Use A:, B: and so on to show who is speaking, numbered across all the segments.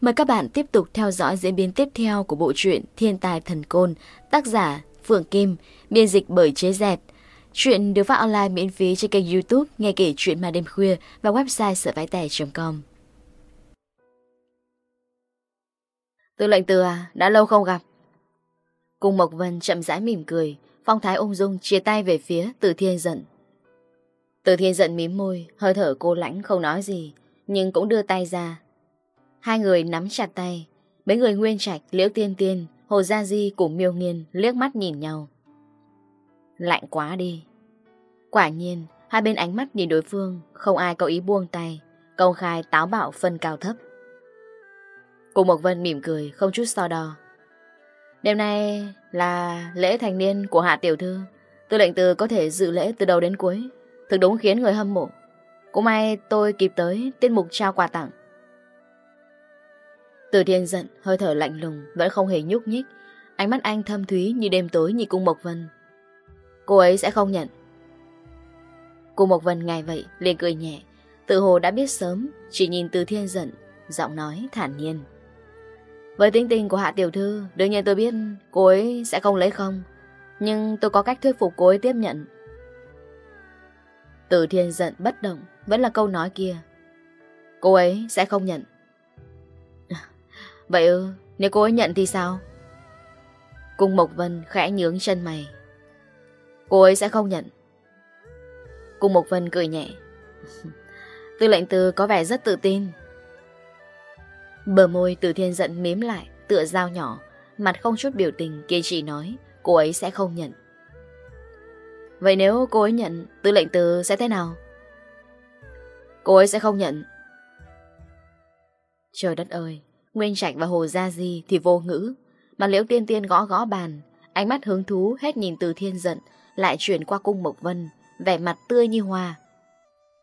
A: Mời các bạn tiếp tục theo dõi diễn biến tiếp theo của bộ truyện Thiên tài thần côn, tác giả Phượng Kim, biên dịch bởi Chế Dẹt. Chuyện được phát online miễn phí trên kênh YouTube Nghe kể chuyện mà đêm khuya và website sởvaitẻ.com. Tư lệnh từ à, đã lâu không gặp. Cung Mộc Vân chậm rãi mỉm cười, phong thái ung dung chia tay về phía từ thiên Dận. Từ thiên Dận mím môi, hơi thở cô lãnh không nói gì, nhưng cũng đưa tay ra. Hai người nắm chặt tay, mấy người nguyên trạch, liễu tiên tiên, hồ gia di cùng miêu nghiên liếc mắt nhìn nhau. Lạnh quá đi. Quả nhiên, hai bên ánh mắt nhìn đối phương, không ai có ý buông tay, công khai táo bạo phân cao thấp. Cô Mộc Vân mỉm cười không chút so đo. Đêm nay là lễ thành niên của Hạ Tiểu Thư. Tư lệnh từ có thể dự lễ từ đầu đến cuối. Thực đúng khiến người hâm mộ. Cũng may tôi kịp tới tiết mục trao quà tặng. Từ thiên giận, hơi thở lạnh lùng, vẫn không hề nhúc nhích. Ánh mắt anh thâm thúy như đêm tối như cung Mộc Vân. Cô ấy sẽ không nhận. Cung Mộc Vân ngài vậy, liền cười nhẹ. Tự hồ đã biết sớm, chỉ nhìn từ thiên giận, giọng nói thản nhiên. Với tính tình của Hạ Tiểu Thư, đương nhiên tôi biết cô ấy sẽ không lấy không. Nhưng tôi có cách thuyết phục cô ấy tiếp nhận. Từ thiên giận bất động, vẫn là câu nói kia. Cô ấy sẽ không nhận. Vậy ư, nếu cô ấy nhận thì sao? Cung Mộc Vân khẽ nhướng chân mày. Cô ấy sẽ không nhận. Cung Mộc Vân cười nhẹ. Tư lệnh từ có vẻ rất tự tin. Bờ môi từ thiên giận mếm lại, tựa dao nhỏ, mặt không chút biểu tình kia chỉ nói cô ấy sẽ không nhận. Vậy nếu cô ấy nhận, tư lệnh từ sẽ thế nào? Cô ấy sẽ không nhận. Trời đất ơi, Nguyên Trạch và Hồ Gia Di thì vô ngữ, mà Liễu Tiên Tiên gõ gõ bàn, ánh mắt hứng thú hết nhìn từ thiên giận, lại chuyển qua cung Mộc Vân, vẻ mặt tươi như hoa.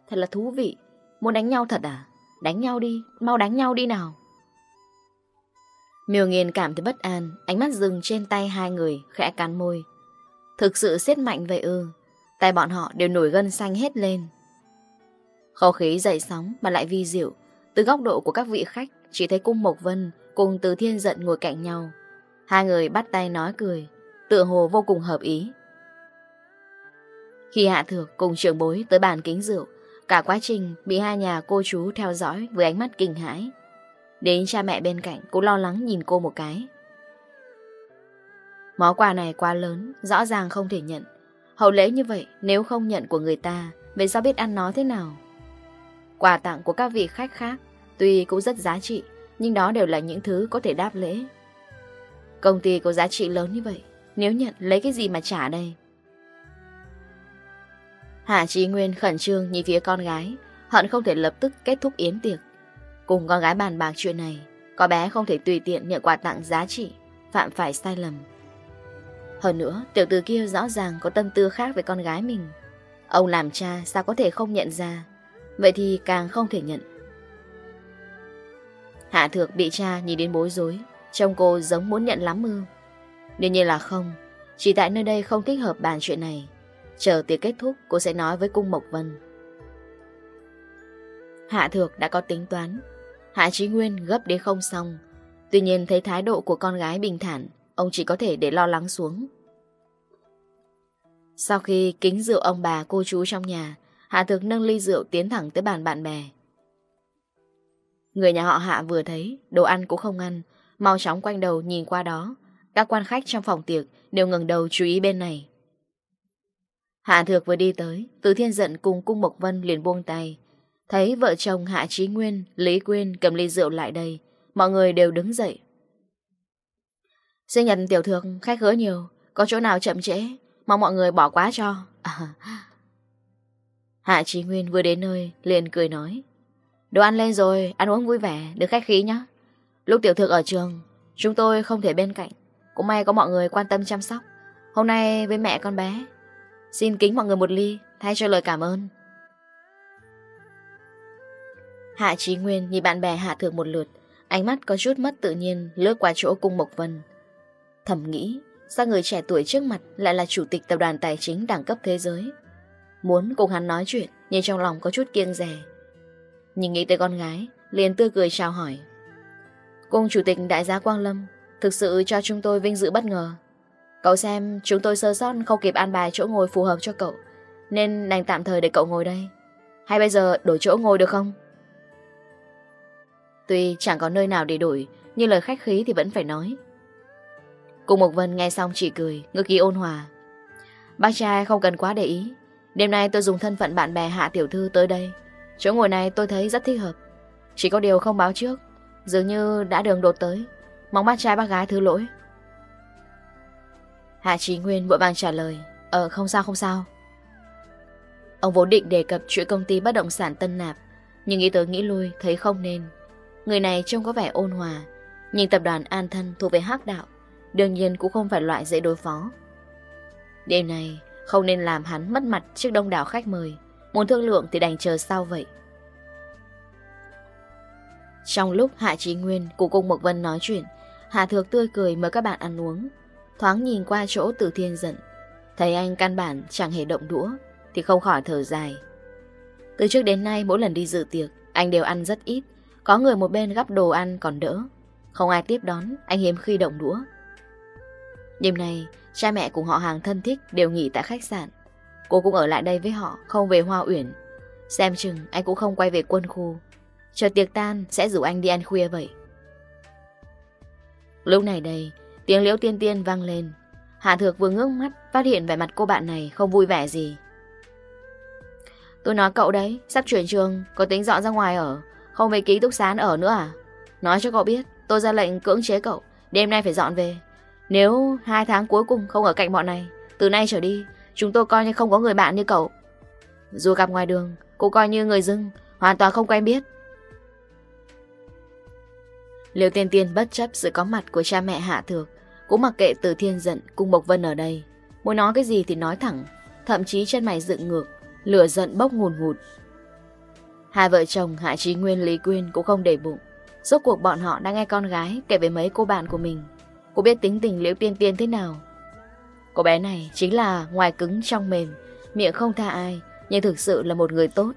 A: Thật là thú vị, muốn đánh nhau thật à? Đánh nhau đi, mau đánh nhau đi nào. Miêu nghiền cảm thấy bất an, ánh mắt dừng trên tay hai người, khẽ cắn môi. Thực sự siết mạnh vậy ư, tay bọn họ đều nổi gân xanh hết lên. Khẩu khí dậy sóng mà lại vi diệu, từ góc độ của các vị khách chỉ thấy cung Mộc Vân cùng từ thiên giận ngồi cạnh nhau. Hai người bắt tay nói cười, tựa hồ vô cùng hợp ý. Khi Hạ Thược cùng trưởng bối tới bàn kính rượu, cả quá trình bị hai nhà cô chú theo dõi với ánh mắt kinh hãi. Đến cha mẹ bên cạnh cũng lo lắng nhìn cô một cái. Món quà này quá lớn, rõ ràng không thể nhận. Hậu lễ như vậy, nếu không nhận của người ta, về sao biết ăn nó thế nào? Quà tặng của các vị khách khác, tuy cũng rất giá trị, nhưng đó đều là những thứ có thể đáp lễ. Công ty có giá trị lớn như vậy, nếu nhận lấy cái gì mà trả đây? Hạ Trí Nguyên khẩn trương nhìn phía con gái, hận không thể lập tức kết thúc yến tiệc, Cùng con gái bàn bạc chuyện này, có bé không thể tùy tiện nhận quà tặng giá trị, phạm phải sai lầm. Hơn nữa, tiểu tử kia rõ ràng có tâm tư khác với con gái mình. Ông làm cha sao có thể không nhận ra, vậy thì càng không thể nhận. Hạ thược bị cha nhìn đến bối rối, trông cô giống muốn nhận lắm ư. Đương nhiên là không, chỉ tại nơi đây không thích hợp bàn chuyện này. Chờ tiệc kết thúc cô sẽ nói với Cung Mộc Vân. Hạ Thược đã có tính toán Hạ trí Nguyên gấp đến không xong. Tuy nhiên thấy thái độ của con gái bình thản, ông chỉ có thể để lo lắng xuống. Sau khi kính rượu ông bà cô chú trong nhà, Hạ Thực nâng ly rượu tiến thẳng tới bàn bạn bè. Người nhà họ Hạ vừa thấy, đồ ăn cũng không ăn, mau chóng quanh đầu nhìn qua đó. Các quan khách trong phòng tiệc đều ngừng đầu chú ý bên này. Hạ Thược vừa đi tới, Từ Thiên Dận cùng Cung Mộc Vân liền buông tay, Thấy vợ chồng Hạ Trí Nguyên, Lý Quyên cầm ly rượu lại đây, mọi người đều đứng dậy. Sinh nhật tiểu thượng khách hứa nhiều, có chỗ nào chậm trễ, mong mọi người bỏ quá cho. Hạ Trí Nguyên vừa đến nơi, liền cười nói. Đồ ăn lên rồi, ăn uống vui vẻ, đừng khách khí nhá. Lúc tiểu thượng ở trường, chúng tôi không thể bên cạnh. Cũng may có mọi người quan tâm chăm sóc. Hôm nay với mẹ con bé, xin kính mọi người một ly, thay cho lời cảm ơn. Hạ Trí Nguyên nhìn bạn bè Hạ Thược một lượt, ánh mắt có chút mất tự nhiên lướt qua chỗ cung Mộc Vân. Thầm nghĩ, sao người trẻ tuổi trước mặt lại là chủ tịch tập đoàn tài chính đẳng cấp thế giới? Muốn cùng hắn nói chuyện, nhưng trong lòng có chút kiêng rè. Nhìn nghĩ tới con gái, liền tươi cười chào hỏi. Cung chủ tịch đại gia Quang Lâm thực sự cho chúng tôi vinh dự bất ngờ. Cậu xem chúng tôi sơ sót không kịp an bài chỗ ngồi phù hợp cho cậu, nên đành tạm thời để cậu ngồi đây. Hay bây giờ đổi chỗ ngồi được không? Tuy chẳng có nơi nào để đổi, nhưng lời khách khí thì vẫn phải nói. Cùng Mộc Vân nghe xong chỉ cười, ngư khí ôn hòa. Bác trai không cần quá để ý. Đêm nay tôi dùng thân phận bạn bè Hạ Tiểu Thư tới đây. Chỗ ngồi này tôi thấy rất thích hợp. Chỉ có điều không báo trước, dường như đã đường đột tới. Mong bác trai bác gái thứ lỗi. Hạ Trí Nguyên vội vàng trả lời. Ờ không sao không sao. Ông vốn định đề cập chuyện công ty bất động sản Tân Nạp, nhưng nghĩ tới nghĩ lui thấy không nên. Người này trông có vẻ ôn hòa, nhưng tập đoàn An Thân thuộc về hắc đạo, đương nhiên cũng không phải loại dễ đối phó. Đêm này không nên làm hắn mất mặt trước đông đảo khách mời, muốn thương lượng thì đành chờ sau vậy. Trong lúc Hạ Trí Nguyên cùng cùng Mộc Vân nói chuyện, Hạ Thược tươi cười mời các bạn ăn uống. Thoáng nhìn qua chỗ Tử Thiên giận, thấy anh căn bản chẳng hề động đũa thì không khỏi thở dài. Từ trước đến nay mỗi lần đi dự tiệc, anh đều ăn rất ít, có người một bên gắp đồ ăn còn đỡ. Không ai tiếp đón, Anh hiếm khi động đũa. Đêm nay, cha mẹ cùng họ hàng thân thích Đều nghỉ tại khách sạn. Cô cũng ở lại đây với họ, Không về Hoa Uyển. Xem chừng anh cũng không quay về quân khu. Chờ tiệc tan, sẽ rủ anh đi ăn khuya vậy. Lúc này đây, Tiếng liễu tiên tiên vang lên. Hạ Thược vừa ngước mắt, Phát hiện vẻ mặt cô bạn này không vui vẻ gì. Tôi nói cậu đấy, Sắp chuyển trường, Có tính dọn ra ngoài ở. Không về ký túc xá ở nữa à? Nói cho cậu biết, tôi ra lệnh cưỡng chế cậu, đêm nay phải dọn về. Nếu hai tháng cuối cùng không ở cạnh bọn này, từ nay trở đi, chúng tôi coi như không có người bạn như cậu. Dù gặp ngoài đường, cô coi như người dưng, hoàn toàn không quen biết. Liêu Tiên Tiên bất chấp sự có mặt của cha mẹ Hạ Thược, cũng mặc kệ Từ Thiên giận cùng Bộc Vân ở đây. Muốn nói cái gì thì nói thẳng, thậm chí chân mày dựng ngược, lửa giận bốc ngùn ngụt, Hai vợ chồng Hạ Trí Nguyên Lý Quyên cũng không để bụng. Rốt cuộc bọn họ đang nghe con gái kể về mấy cô bạn của mình. Cô biết tính tình Liễu Tiên Tiên thế nào. Cô bé này chính là ngoài cứng trong mềm, miệng không tha ai, nhưng thực sự là một người tốt.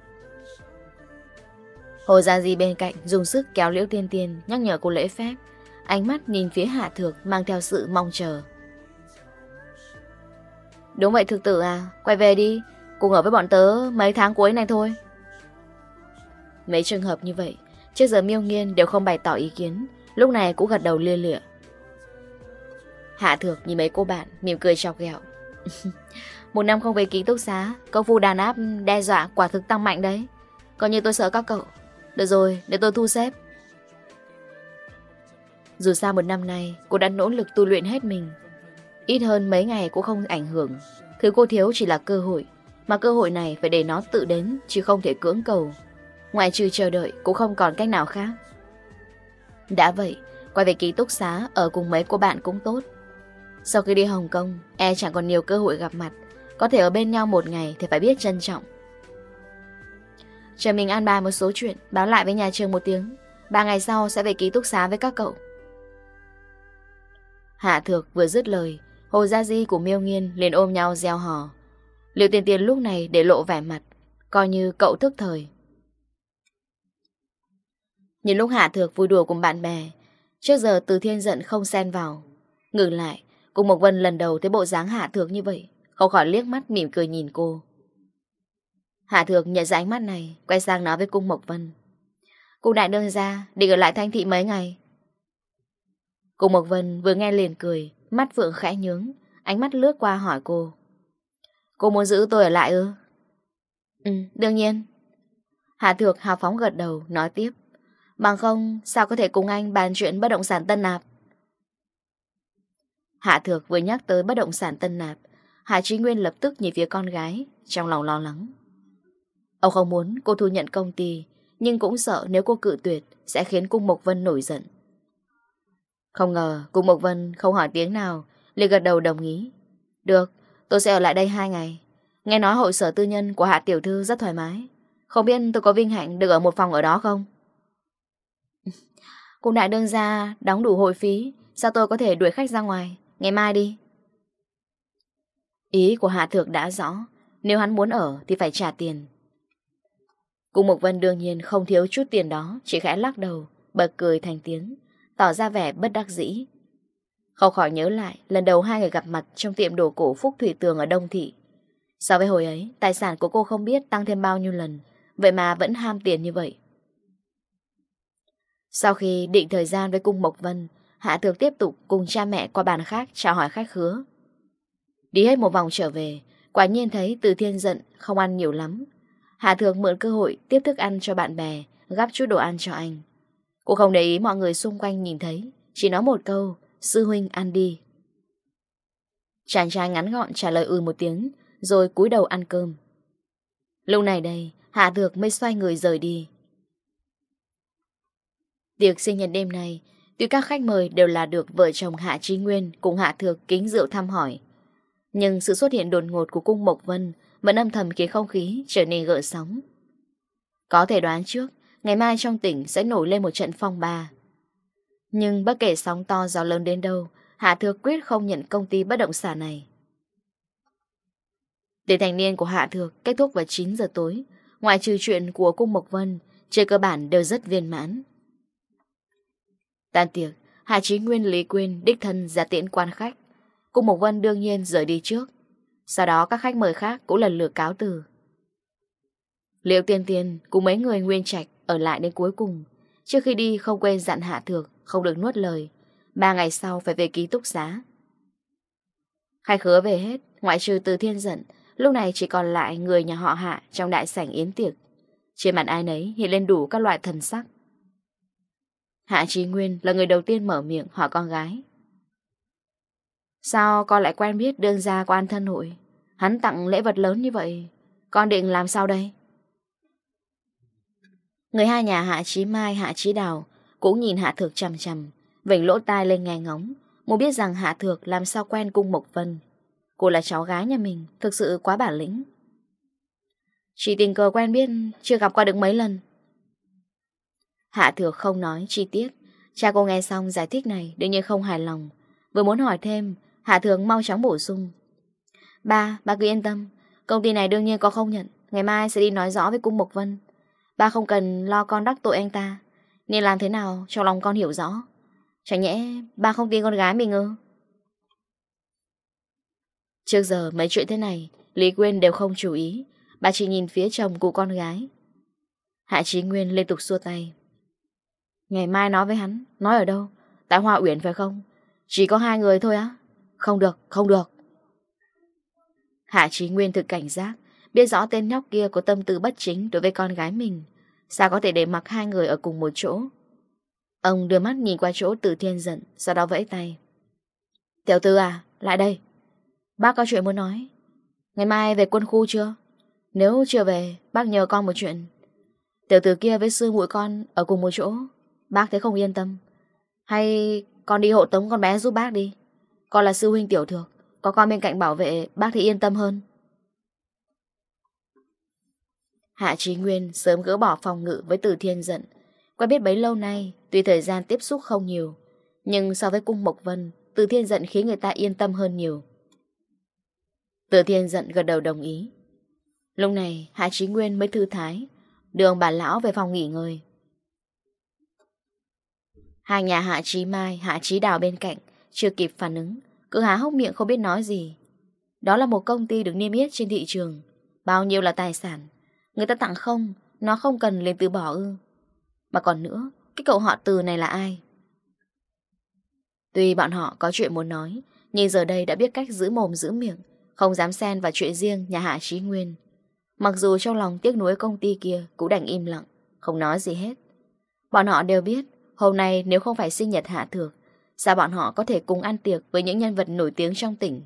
A: Hồ Gia Di bên cạnh dùng sức kéo Liễu Tiên Tiên nhắc nhở cô lễ phép. Ánh mắt nhìn phía Hạ Thược mang theo sự mong chờ. Đúng vậy thực tử à, quay về đi, cùng ở với bọn tớ mấy tháng cuối này thôi. Mấy trường hợp như vậy, trước giờ miêu nghiên đều không bày tỏ ý kiến, lúc này cũng gật đầu lia lịa. Hạ thược nhìn mấy cô bạn, mỉm cười chọc ghẹo. Một năm không về ký túc xá, công phu đàn áp đe dọa quả thực tăng mạnh đấy. Coi như tôi sợ các cậu. Được rồi, để tôi thu xếp. Dù sao một năm nay, cô đã nỗ lực tu luyện hết mình. Ít hơn mấy ngày cũng không ảnh hưởng. Thứ cô thiếu chỉ là cơ hội, mà cơ hội này phải để nó tự đến, chứ không thể cưỡng cầu Ngoài trừ chờ đợi cũng không còn cách nào khác. Đã vậy Quay về ký túc xá Ở cùng mấy cô bạn cũng tốt. Sau khi đi Hồng Kông E chẳng còn nhiều cơ hội gặp mặt. Có thể ở bên nhau một ngày thì phải biết trân trọng. Chờ mình an bài một số chuyện, Báo lại với nhà trường một tiếng. Ba ngày sau sẽ về ký túc xá với các cậu. Hạ thược vừa dứt lời, Hồ Gia Di của Miêu Nghiên liền ôm nhau gieo hò. Liệu tiền tiền lúc này để lộ vẻ mặt, Coi như cậu thức thời. Nhìn lúc Hạ Thược vui đùa cùng bạn bè Trước giờ Từ Thiên giận không xen vào. Ngừng lại Cùng Mộc Vân lần đầu thấy bộ dáng Hạ Thược như vậy Không khỏi liếc mắt mỉm cười nhìn cô. Hạ Thược nhận ra ánh mắt này Quay sang nói với Cung Mộc Vân. Cung đại đương ra Định ở lại thanh thị mấy ngày? Cung Mộc Vân vừa nghe liền cười Mắt vượng khẽ nhướng Ánh mắt lướt qua hỏi cô. Cô muốn giữ tôi ở lại ư? Ừ, đương nhiên. Hạ Thược hào phóng gật đầu Nói tiếp. Bằng không, sao có thể cùng anh bàn chuyện bất động sản Tân Nạp? Hạ Thược vừa nhắc tới bất động sản Tân Nạp, Hạ Trí Nguyên lập tức nhìn phía con gái, Trong lòng lo lắng. Ông không muốn cô thu nhận công ty, Nhưng cũng sợ nếu cô cự tuyệt Sẽ khiến Cung Mộc Vân nổi giận. Không ngờ Cung Mộc Vân không hỏi tiếng nào, liền gật đầu đồng ý. Được, tôi sẽ ở lại đây 2 ngày. Nghe nói hội sở tư nhân của Hạ Tiểu Thư rất thoải mái. Không biết tôi có vinh hạnh được ở một phòng ở đó không? Cùng đại đương gia đóng đủ hội phí, Sao tôi có thể đuổi khách ra ngoài? Ngày mai đi. Ý của Hạ Thược đã rõ, Nếu hắn muốn ở thì phải trả tiền. Cung Mộc Vân đương nhiên không thiếu chút tiền đó, Chỉ khẽ lắc đầu, Bật cười thành tiếng, Tỏ ra vẻ bất đắc dĩ. Không khỏi nhớ lại, lần đầu hai người gặp mặt Trong tiệm đồ cổ Phúc Thủy Tường ở Đông Thị. So với hồi ấy, Tài sản của cô không biết tăng thêm bao nhiêu lần, Vậy mà vẫn ham tiền như vậy. Sau khi định thời gian với cung Mộc Vân, Hạ Thược tiếp tục cùng cha mẹ qua bàn khác chào hỏi khách khứa. Đi hết một vòng trở về, quả nhiên thấy Từ Thiên giận không ăn nhiều lắm. Hạ Thược mượn cơ hội tiếp thức ăn cho bạn bè, gắp chút đồ ăn cho anh. Cô không để ý mọi người xung quanh nhìn thấy, chỉ nói một câu, sư huynh ăn đi. Chàng trai ngắn gọn trả lời ừ một tiếng, rồi cúi đầu ăn cơm. Lúc này đây, Hạ Thược mới xoay người rời đi. Tiệc sinh nhật đêm này, tuy các khách mời đều là được vợ chồng Hạ Trí Nguyên cùng Hạ Thược kính rượu thăm hỏi. Nhưng sự xuất hiện đột ngột của cung Mộc Vân vẫn âm thầm khiến không khí trở nên gợn sóng. Có thể đoán trước, ngày mai trong tỉnh sẽ nổi lên một trận phong ba. Nhưng bất kể sóng to gió lớn đến đâu, Hạ Thược quyết không nhận công ty bất động sản này. Để thành niên của Hạ Thược kết thúc vào 9 giờ tối, ngoại trừ chuyện của cung Mộc Vân, trên cơ bản đều rất viên mãn tàn tiệc, Hạ Chí Nguyên Lý Quyên đích thân ra tiễn quan khách. Cung Mộc Vân đương nhiên rời đi trước. Sau đó các khách mời khác cũng lần lượt cáo từ. Liệu Tiên Tiên cùng mấy người nguyên trạch ở lại đến cuối cùng. Trước khi đi không quên dặn Hạ Thược, không được nuốt lời. Ba ngày sau phải về ký túc xá. Khai khứa về hết, ngoại trừ từ thiên giận, lúc này chỉ còn lại người nhà họ Hạ trong đại sảnh yến tiệc. Trên mặt ai nấy hiện lên đủ các loại thần sắc. Hạ Trí Nguyên là người đầu tiên mở miệng hỏi con gái. Sao con lại quen biết đương gia của an thân hội? Hắn tặng lễ vật lớn như vậy, con định làm sao đây? Người hai nhà Hạ Trí Mai, Hạ Trí Đào cũng nhìn Hạ Thược chằm chằm, vỉnh lỗ tai lên nghe ngóng, muốn biết rằng Hạ Thược làm sao quen cung Mộc Vân. Cô là cháu gái nhà mình, thực sự quá bản lĩnh. Chỉ tình cờ quen biết, chưa gặp qua được mấy lần, Hạ thừa không nói chi tiết. Cha cô nghe xong giải thích này đương nhiên không hài lòng. Vừa muốn hỏi thêm Hạ thường mau chóng bổ sung. Ba, ba cứ yên tâm. Công ty này đương nhiên có không nhận. Ngày mai sẽ đi nói rõ với cung Mộc Vân. Ba không cần lo con đắc tội anh ta. Nên làm thế nào cho lòng con hiểu rõ? Chẳng nhẽ ba không tin con gái mình ư? Trước giờ mấy chuyện thế này Lý Quyên đều không chú ý. Bà chỉ nhìn phía chồng của con gái. Hạ Chí Nguyên liên tục xua tay. Ngày mai nói với hắn, Nói ở đâu? Tại Hoa Uyển phải không? Chỉ có hai người thôi á. Không được không được. Hạ Chí Nguyên thực cảnh giác, Biết rõ tên nhóc kia có tâm tư bất chính Đối với con gái mình. Sao có thể để mặc hai người ở cùng một chỗ? Ông đưa mắt nhìn qua chỗ từ thiên giận Sau đó vẫy tay. Tiểu tư à lại đây. Bác có chuyện muốn nói. Ngày mai về quân khu chưa? Nếu chưa về, bác nhờ con một chuyện. Tiểu tư kia với sư muội con Ở cùng một chỗ. Bác thấy không yên tâm Hay con đi hộ tống con bé giúp bác đi Con là sư huynh tiểu thược Có con bên cạnh bảo vệ bác thì yên tâm hơn Hạ Trí Nguyên sớm gỡ bỏ phòng ngự với Từ Thiên Dận. Quen biết bấy lâu nay, tuy thời gian tiếp xúc không nhiều, nhưng so với cung Mộc Vân, Từ Thiên Dận khiến người ta yên tâm hơn nhiều. Từ Thiên Dận gật đầu đồng ý. Lúc này, Hạ Trí Nguyên mới thư thái, đường bà lão về phòng nghỉ ngơi. Hai nhà Hạ Trí Mai, Hạ Trí Đào bên cạnh, chưa kịp phản ứng, cứ há hốc miệng không biết nói gì. Đó là một công ty được niêm yết trên thị trường. Bao nhiêu là tài sản. Người ta tặng không, nó không cần liền từ bỏ ư. Mà còn nữa, cái cậu họ từ này là ai? Tuy bọn họ có chuyện muốn nói, nhưng giờ đây đã biết cách giữ mồm giữ miệng, không dám xen vào chuyện riêng nhà Hạ Trí Nguyên. Mặc dù trong lòng tiếc nuối công ty kia cũng đành im lặng, không nói gì hết. Bọn họ đều biết Hôm nay nếu không phải sinh nhật Hạ Thược, sao bọn họ có thể cùng ăn tiệc với những nhân vật nổi tiếng trong tỉnh?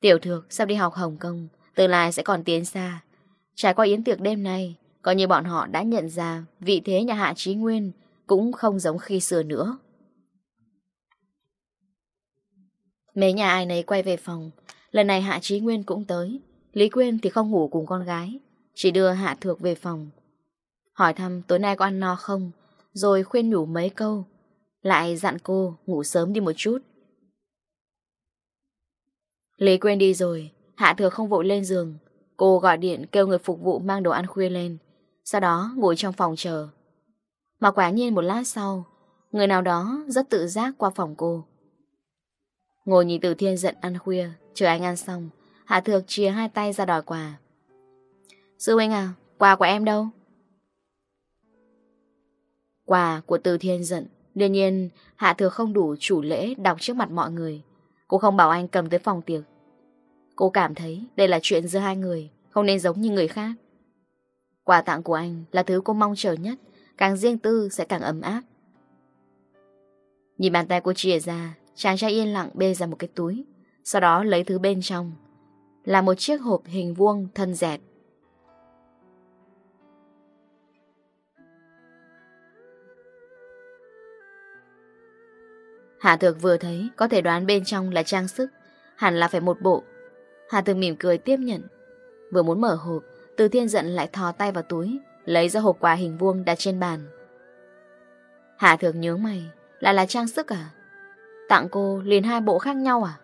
A: Tiểu Thược sắp đi học Hồng Kông, tương lai sẽ còn tiến xa. Trải qua yến tiệc đêm nay, coi như bọn họ đã nhận ra vị thế nhà Hạ Trí Nguyên cũng không giống khi xưa nữa. Mấy nhà ai nấy quay về phòng, lần này Hạ Trí Nguyên cũng tới. Lý Quyên thì không ngủ cùng con gái, chỉ đưa Hạ Thược về phòng. Hỏi thăm tối nay có ăn no không, rồi khuyên nhủ mấy câu, lại dặn cô ngủ sớm đi một chút. Lý quên đi rồi, Hạ Thừa không vội lên giường, cô gọi điện kêu người phục vụ mang đồ ăn khuya lên, sau đó ngồi trong phòng chờ. Mà quả nhiên một lát sau, người nào đó rất tự giác qua phòng cô. Ngồi nhìn từ thiên giận ăn khuya, chờ anh ăn xong, Hạ Thược chia hai tay ra đòi quà. Sư huynh à, quà của em đâu? Quà của Từ Thiên giận Đương nhiên, Hạ Thừa không đủ chủ lễ đọc trước mặt mọi người. Cô không bảo anh cầm tới phòng tiệc. Cô cảm thấy đây là chuyện giữa hai người, Không nên giống như người khác. Quà tặng của anh là thứ cô mong chờ nhất, Càng riêng tư sẽ càng ấm áp. Nhìn bàn tay cô chia ra, Chàng trai yên lặng bê ra một cái túi, Sau đó lấy thứ bên trong. Là một chiếc hộp hình vuông thân dẹt. Hà Thược vừa thấy Có thể đoán bên trong là trang sức, Hẳn là phải một bộ. Hà Thược mỉm cười tiếp nhận. Vừa muốn mở hộp, Từ thiên giận lại thò tay vào túi, Lấy ra hộp quà hình vuông đặt trên bàn. Hà Thược nhớ mày Lại là trang sức à? Tặng cô liền hai bộ khác nhau à?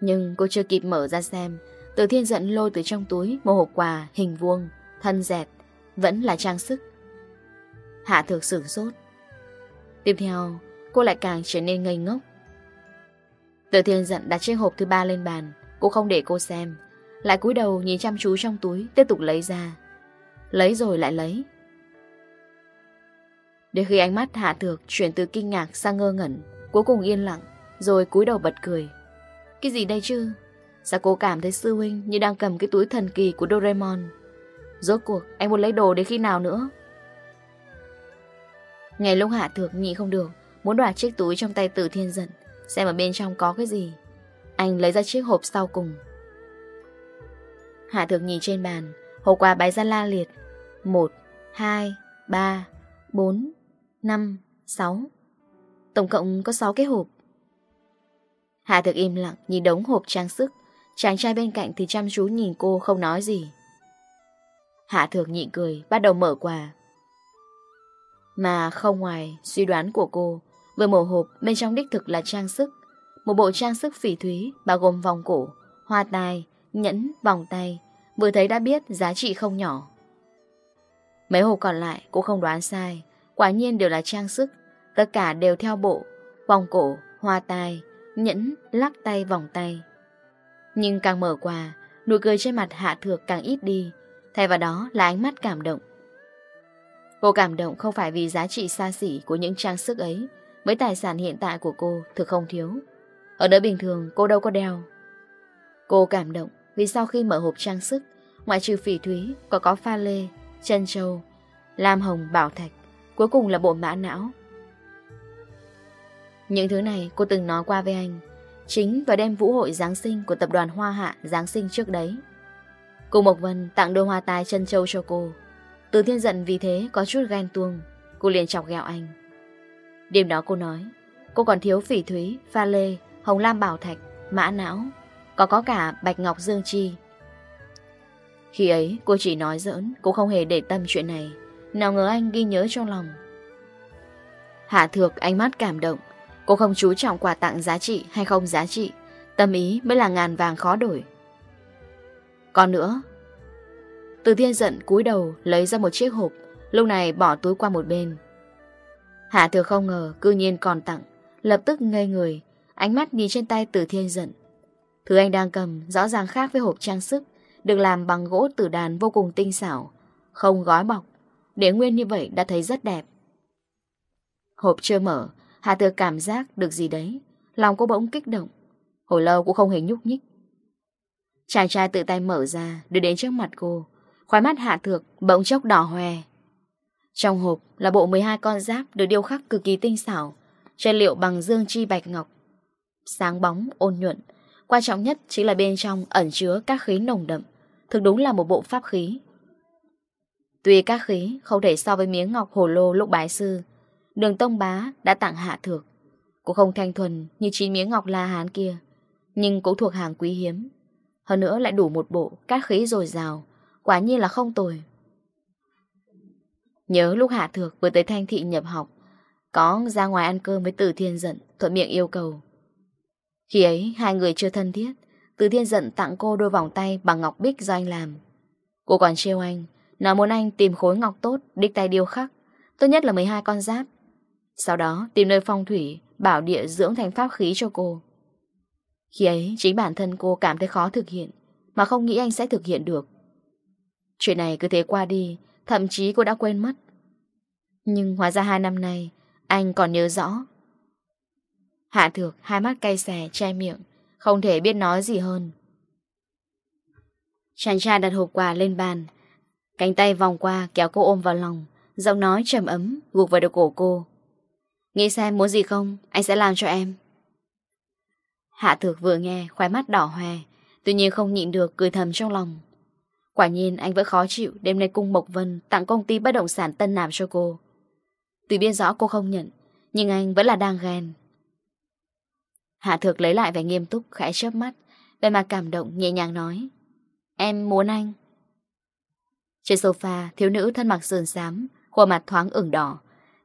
A: Nhưng cô chưa kịp mở ra xem, Từ thiên giận lôi từ trong túi Một hộp quà hình vuông, Thân dẹt, Vẫn là trang sức. Hạ Thược sửng sốt. Tiếp theo Cô lại càng trở nên ngây ngốc. Từ thiên giận đặt chiếc hộp thứ ba lên bàn. Cô không để cô xem. Lại cúi đầu nhìn chăm chú trong túi, Tiếp tục lấy ra. Lấy rồi lại lấy. Đến khi ánh mắt Hạ Thược, chuyển từ kinh ngạc sang ngơ ngẩn, Cuối cùng yên lặng, Rồi cúi đầu bật cười. Cái gì đây chứ? Sao cô cảm thấy sư huynh như đang cầm cái túi thần kỳ của Doraemon? Rốt cuộc, anh muốn lấy đồ đến khi nào nữa? Ngày lúc Hạ Thược nhị không được. Muốn đoạt chiếc túi trong tay tử thiên giận Xem ở bên trong có cái gì. Anh lấy ra chiếc hộp sau cùng. Hạ thược nhìn trên bàn Hộp quà bái ra la liệt. 1, 2, 3, 4, 5, 6 Tổng cộng có 6 cái hộp. Hạ thực im lặng nhìn đống hộp trang sức. Chàng trai bên cạnh thì chăm chú nhìn cô không nói gì. Hạ thược nhịn cười Bắt đầu mở quà. Mà không ngoài suy đoán của cô Vừa mở hộp, bên trong đích thực là trang sức. Một bộ trang sức phỉ thúy bao gồm vòng cổ, hoa tai, nhẫn, vòng tay. Vừa thấy đã biết giá trị không nhỏ. Mấy hộp còn lại cũng không đoán sai. Quả nhiên đều là trang sức. Tất cả đều theo bộ, vòng cổ, hoa tai, nhẫn, lắc tay, vòng tay. Nhưng càng mở quà, nụ cười trên mặt Hạ Thược càng ít đi. Thay vào đó là ánh mắt cảm động. Cô cảm động không phải vì giá trị xa xỉ của những trang sức ấy, với tài sản hiện tại của cô thực không thiếu. Ở nơi bình thường cô đâu có đeo. Cô cảm động vì sau khi mở hộp trang sức Ngoại trừ phỉ thúy còn có pha lê, chân châu, lam hồng, bảo thạch Cuối cùng là bộ mã não. Những thứ này cô từng nói qua với anh Chính vào đêm vũ hội Giáng sinh của tập đoàn Hoa Hạ Giáng sinh trước đấy. Cô Mộc Vân tặng đôi hoa tai chân châu cho cô. Từ thiên giận vì thế có chút ghen tuông Cô liền chọc ghẹo anh. Đêm đó cô nói, cô còn thiếu phỉ thúy, pha lê, hồng lam bảo thạch, mã não, có có cả bạch ngọc dương chi. Khi ấy cô chỉ nói giỡn, cô không hề để tâm chuyện này, nào ngờ anh ghi nhớ trong lòng. Hạ thược ánh mắt cảm động, cô không chú trọng quà tặng giá trị hay không giá trị, tâm ý mới là ngàn vàng khó đổi. Còn nữa, từ thiên giận cúi đầu lấy ra một chiếc hộp, lúc này bỏ túi qua một bên, Hạ thừa không ngờ cư nhiên còn tặng, Lập tức ngây người, Ánh mắt nhìn trên tay tử thiên giận. Thứ anh đang cầm rõ ràng khác với hộp trang sức, Được làm bằng gỗ tử đàn vô cùng tinh xảo, Không gói bọc. Để nguyên như vậy đã thấy rất đẹp. Hộp chưa mở, Hạ thừa cảm giác được gì đấy, Lòng cô bỗng kích động, Hồi lâu cũng không hề nhúc nhích. Chàng trai tự tay mở ra, Đưa đến trước mặt cô Khói mắt hạ thược bỗng chốc đỏ hoe. Trong hộp là bộ 12 con giáp được điêu khắc cực kỳ tinh xảo, chất liệu bằng dương chi bạch ngọc. Sáng bóng, ôn nhuận, quan trọng nhất chính là bên trong ẩn chứa các khí nồng đậm, thực đúng là một bộ pháp khí. Tuy các khí không thể so với miếng ngọc hồ lô lúc bái sư, đường tông bá đã tặng hạ thược. Cũng không thanh thuần như chín miếng ngọc la hán kia, nhưng cũng thuộc hàng quý hiếm. Hơn nữa lại đủ một bộ, các khí dồi dào, quả nhiên là không tồi. Nhớ lúc Hạ Thược vừa tới Thanh Thị nhập học, có ra ngoài ăn cơm với Từ Thiên Dận, thuận miệng yêu cầu. Khi ấy, hai người chưa thân thiết, Từ Thiên Dận tặng cô đôi vòng tay bằng ngọc bích do anh làm. Cô còn trêu anh, nó muốn anh tìm khối ngọc tốt, đích tay điêu khắc, tốt nhất là 12 con giáp. Sau đó tìm nơi phong thủy, bảo địa dưỡng thành pháp khí cho cô. Khi ấy, chính bản thân cô cảm thấy khó thực hiện, mà không nghĩ anh sẽ thực hiện được. Chuyện này cứ thế qua đi, thậm chí cô đã quên mất nhưng hóa ra hai năm nay, Anh còn nhớ rõ. Hạ thược hai mắt cay xè, che miệng, Không thể biết nói gì hơn. Chàng trai đặt hộp quà lên bàn, Cánh tay vòng qua kéo cô ôm vào lòng, Giọng nói trầm ấm gục vào đầu cổ cô. Nghĩ xem muốn gì không, Anh sẽ làm cho em. Hạ thược vừa nghe, khóe mắt đỏ hoe, Tuy nhiên không nhịn được cười thầm trong lòng. Quả nhiên anh vẫn khó chịu Đêm nay cung Mộc Vân tặng công ty bất động sản Tân Nam cho cô. Tuy biết rõ cô không nhận Nhưng anh vẫn là đang ghen. Hạ thược lấy lại vẻ nghiêm túc Khẽ chớp mắt Về mặt cảm động nhẹ nhàng nói Em muốn anh. Trên sofa thiếu nữ thân mặc sườn xám Khuôn mặt thoáng ửng đỏ.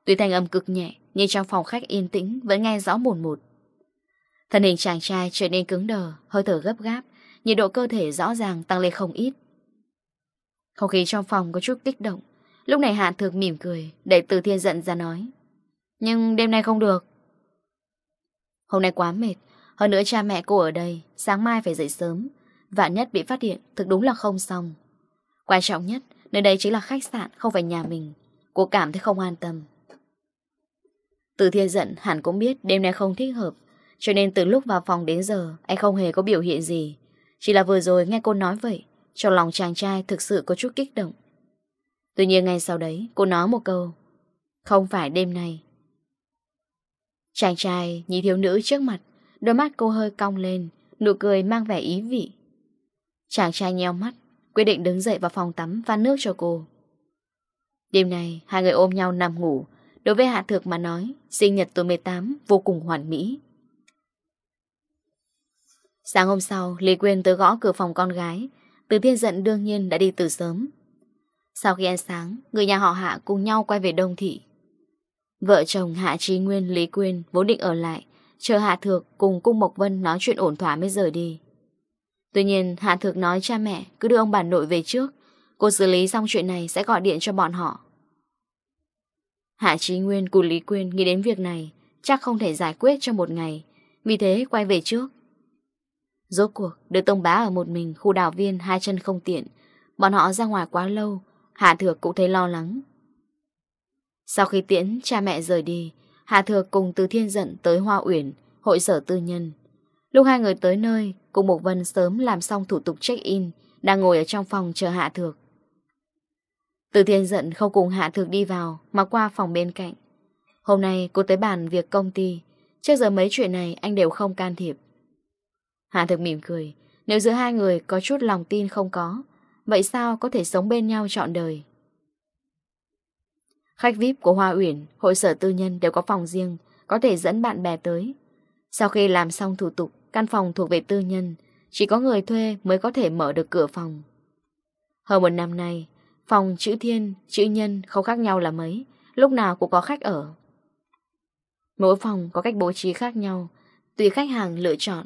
A: Tuy thanh âm cực nhẹ Nhưng trong phòng khách yên tĩnh Vẫn nghe rõ mồn một, Thân hình chàng trai trở nên cứng đờ Hơi thở gấp gáp Nhiệt độ cơ thể rõ ràng tăng lên không ít. Không khí trong phòng có chút kích động Lúc này Hạ Thược mỉm cười, Để Từ Thiên giận ra nói. Nhưng đêm nay không được. Hôm nay quá mệt, Hơn nữa cha mẹ cô ở đây, Sáng mai phải dậy sớm. Vạn nhất bị phát hiện, Thực đúng là không xong. Quan trọng nhất, Nơi đây chính là khách sạn, Không phải nhà mình. Cô cảm thấy không an tâm. Từ Thiên giận, hẳn cũng biết Đêm nay không thích hợp. Cho nên từ lúc vào phòng đến giờ, Anh không hề có biểu hiện gì. Chỉ là vừa rồi nghe cô nói vậy, Trong lòng chàng trai thực sự có chút kích động. Tuy nhiên ngay sau đấy, cô nói một câu. Không phải đêm nay. Chàng trai nhìn thiếu nữ trước mặt, Đôi mắt cô hơi cong lên, Nụ cười mang vẻ ý vị. Chàng trai nheo mắt, Quyết định đứng dậy vào phòng tắm và nước cho cô. Đêm nay, hai người ôm nhau nằm ngủ. Đối với Hạ Thược mà nói, Sinh nhật tuổi 18 vô cùng hoàn mỹ. Sáng hôm sau, Lý Quyên tới gõ cửa phòng con gái. Từ thiên giận đương nhiên đã đi từ sớm. Sau khi ăn sáng, người nhà họ Hạ cùng nhau quay về Đông Thị. Vợ chồng Hạ Trí Nguyên, Lý Quyên vốn định ở lại, chờ Hạ Thược cùng Cung Mộc Vân nói chuyện ổn thỏa mới rời đi. Tuy nhiên, Hạ Thược nói cha mẹ cứ đưa ông bà nội về trước, cô xử lý xong chuyện này sẽ gọi điện cho bọn họ. Hạ Trí Nguyên cùng Lý Quyên nghĩ đến việc này, chắc không thể giải quyết trong một ngày, vì thế quay về trước. Rốt cuộc, được Tông Bá ở một mình khu đảo viên hai chân không tiện, bọn họ ra ngoài quá lâu, Hạ Thược cũng thấy lo lắng. Sau khi tiễn cha mẹ rời đi, Hạ Thược cùng từ thiên Dận tới Hoa Uyển, hội sở tư nhân. Lúc hai người tới nơi, cùng Mục Vân sớm làm xong thủ tục check-in, đang ngồi ở trong phòng chờ Hạ Thược. Từ thiên Dận không cùng Hạ Thược đi vào mà qua phòng bên cạnh. Hôm nay cô tới bàn việc công ty, trước giờ mấy chuyện này anh đều không can thiệp. Hạ Thược mỉm cười, nếu giữa hai người có chút lòng tin không có, Vậy sao có thể sống bên nhau trọn đời? Khách VIP của Hoa Uyển, hội sở tư nhân đều có phòng riêng, có thể dẫn bạn bè tới. Sau khi làm xong thủ tục, căn phòng thuộc về tư nhân, chỉ có người thuê mới có thể mở được cửa phòng. Hơn một năm nay, phòng chữ thiên, chữ nhân không khác nhau là mấy, lúc nào cũng có khách ở. Mỗi phòng có cách bố trí khác nhau, tùy khách hàng lựa chọn.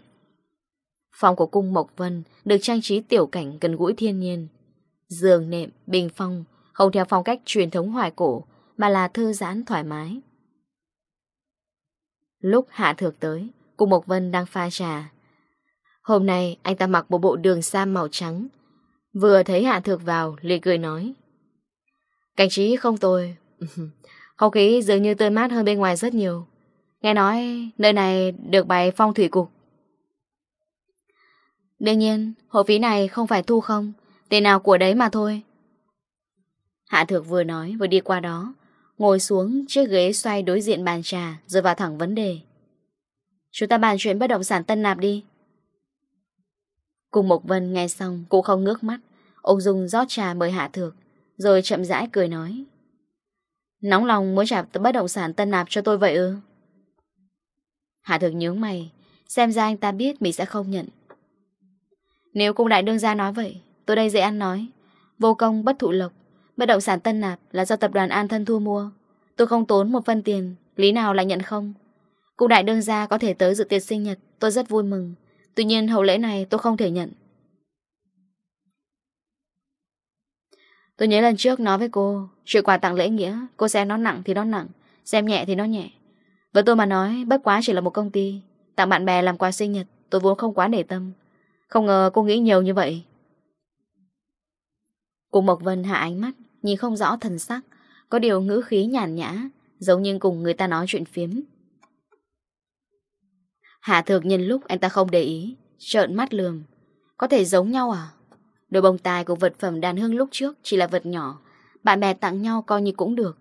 A: Phòng của cung Mộc Vân được trang trí tiểu cảnh gần gũi thiên nhiên. Giường nệm, bình phong không theo phong cách truyền thống hoài cổ mà là thư giãn thoải mái. Lúc hạ thược tới, cung Mộc Vân đang pha trà. Hôm nay anh ta mặc bộ bộ đường sam màu trắng. Vừa thấy hạ thược vào, liền cười nói. Cảnh trí không tồi. Không khí dường như tươi mát hơn bên ngoài rất nhiều. Nghe nói nơi này được bày phong thủy cục. Đương nhiên, hộ phí này không phải thu không, tiền nào của đấy mà thôi. Hạ thược vừa nói vừa đi qua đó, ngồi xuống chiếc ghế xoay đối diện bàn trà rồi vào thẳng vấn đề. Chúng ta bàn chuyện bất động sản tân nạp đi. Cùng Mộc Vân nghe xong cũng không ngước mắt, ông Dung rót trà mời Hạ thược, rồi chậm rãi cười nói. Nóng lòng muốn trả bất động sản tân nạp cho tôi vậy ư? Hạ thược nhướng mày, xem ra anh ta biết mình sẽ không nhận. Nếu cung đại đương gia nói vậy, Tôi đây dễ ăn nói. Vô công bất thụ lộc, Bất động sản tân nạp là do tập đoàn An Thân thu mua. Tôi không tốn một phân tiền, Lý nào lại nhận không? Cung đại đương gia có thể tới dự tiệc sinh nhật, Tôi rất vui mừng. Tuy nhiên hậu lễ này tôi không thể nhận. Tôi nhớ lần trước nói với cô, Chuyện quà tặng lễ nghĩa, Cô xem nó nặng thì nó nặng, Xem nhẹ thì nó nhẹ. Với tôi mà nói, Bất quá chỉ là một công ty, Tặng bạn bè làm quà sinh nhật, Tôi vốn không quá để tâm. Không ngờ cô nghĩ nhiều như vậy. Cùng Mộc Vân hạ ánh mắt, nhìn không rõ thần sắc, có điều ngữ khí nhàn nhã, giống như cùng người ta nói chuyện phiếm. Hạ thược nhìn lúc anh ta không để ý, trợn mắt lườm. Có thể giống nhau à? Đôi bông tai của vật phẩm đàn hương lúc trước chỉ là vật nhỏ, bạn bè tặng nhau coi như cũng được.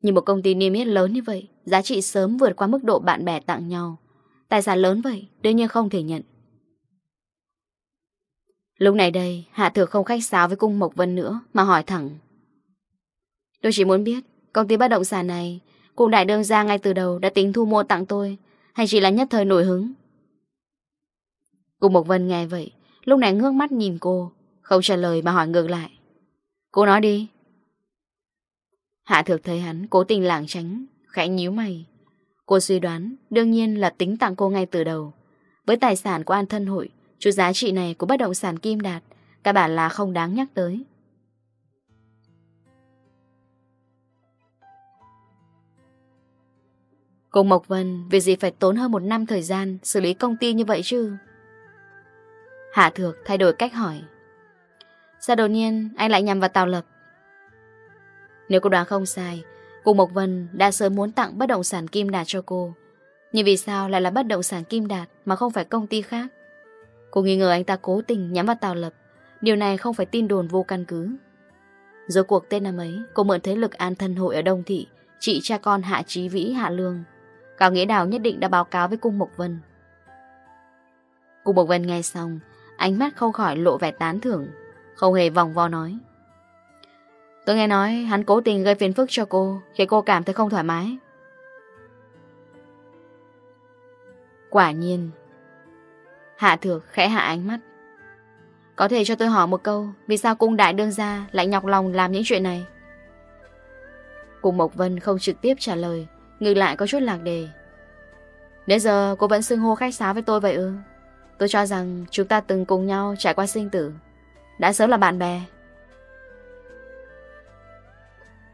A: Nhưng một công ty niêm yết lớn như vậy, giá trị sớm vượt qua mức độ bạn bè tặng nhau. Tài sản lớn vậy, đương nhiên không thể nhận. Lúc này đây, Hạ Thược không khách sáo với cung Mộc Vân nữa mà hỏi thẳng. Tôi chỉ muốn biết, công ty bất động sản này, cùng đại đương gia ngay từ đầu đã tính thu mua tặng tôi, hay chỉ là nhất thời nổi hứng? Cung Mộc Vân nghe vậy, lúc này ngước mắt nhìn cô, không trả lời mà hỏi ngược lại. Cô nói đi. Hạ Thược thấy hắn cố tình lảng tránh, khẽ nhíu mày. Cô suy đoán, đương nhiên là tính tặng cô ngay từ đầu. Với tài sản của an thân hội, Chút giá trị này của bất động sản Kim Đạt, Các bạn là không đáng nhắc tới. Cô Mộc Vân vì gì phải tốn hơn một năm thời gian Xử lý công ty như vậy chứ? Hạ Thược thay đổi cách hỏi. Sao đột nhiên anh lại nhằm vào tàu Lập? Nếu cô đoán không sai, Cô Mộc Vân đã sớm muốn tặng bất động sản Kim Đạt cho cô. Nhưng vì sao lại là bất động sản Kim Đạt Mà không phải công ty khác? Cô nghi ngờ anh ta cố tình nhắm vào tàu Lập. Điều này không phải tin đồn vô căn cứ. Giữa cuộc tên năm ấy, Cô mượn thế lực an thân hội ở Đông Thị, Chị cha con Hạ Trí Vĩ, Hạ Lương. Cao Nghĩa Đào nhất định đã báo cáo với Cung Mộc Vân. Cung Mộc Vân nghe xong, Ánh mắt không khỏi lộ vẻ tán thưởng, Không hề vòng vo nói. Tôi nghe nói hắn cố tình gây phiền phức cho cô, Khiến cô cảm thấy không thoải mái. Quả nhiên Hạ thược khẽ hạ ánh mắt. Có thể cho tôi hỏi một câu, vì sao cung đại đương gia lại nhọc lòng làm những chuyện này? Cung Mộc Vân không trực tiếp trả lời, ngược lại có chút lạc đề. Đến giờ cô vẫn xưng hô khách sáo với tôi vậy ư? Tôi cho rằng chúng ta từng cùng nhau trải qua sinh tử, đã sớm là bạn bè.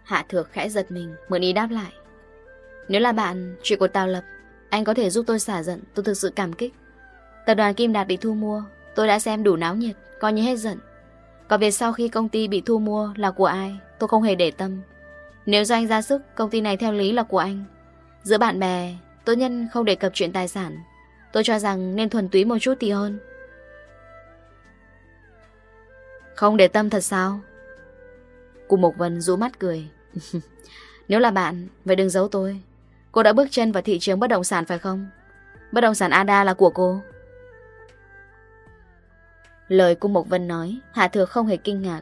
A: Hạ thược khẽ giật mình, mượn ý đáp lại. Nếu là bạn, chuyện của Tào Lập, anh có thể giúp tôi xả giận, tôi thực sự cảm kích. Tập đoàn Kim Đạt bị thu mua. Tôi đã xem đủ náo nhiệt, Coi như hết giận. Còn việc sau khi công ty bị thu mua là của ai, Tôi không hề để tâm. Nếu do anh ra sức, Công ty này theo lý là của anh. Giữa bạn bè Tôi nhân không đề cập chuyện tài sản. Tôi cho rằng nên thuần túy một chút thì hơn. Không để tâm thật sao? Cụ Mộc Vân rú mắt cười. cười Nếu là bạn, Vậy đừng giấu tôi. Cô đã bước chân vào thị trường bất động sản phải không? Bất động sản Ada là của cô. Lời của Mộc Vân nói Hạ Thừa không hề kinh ngạc.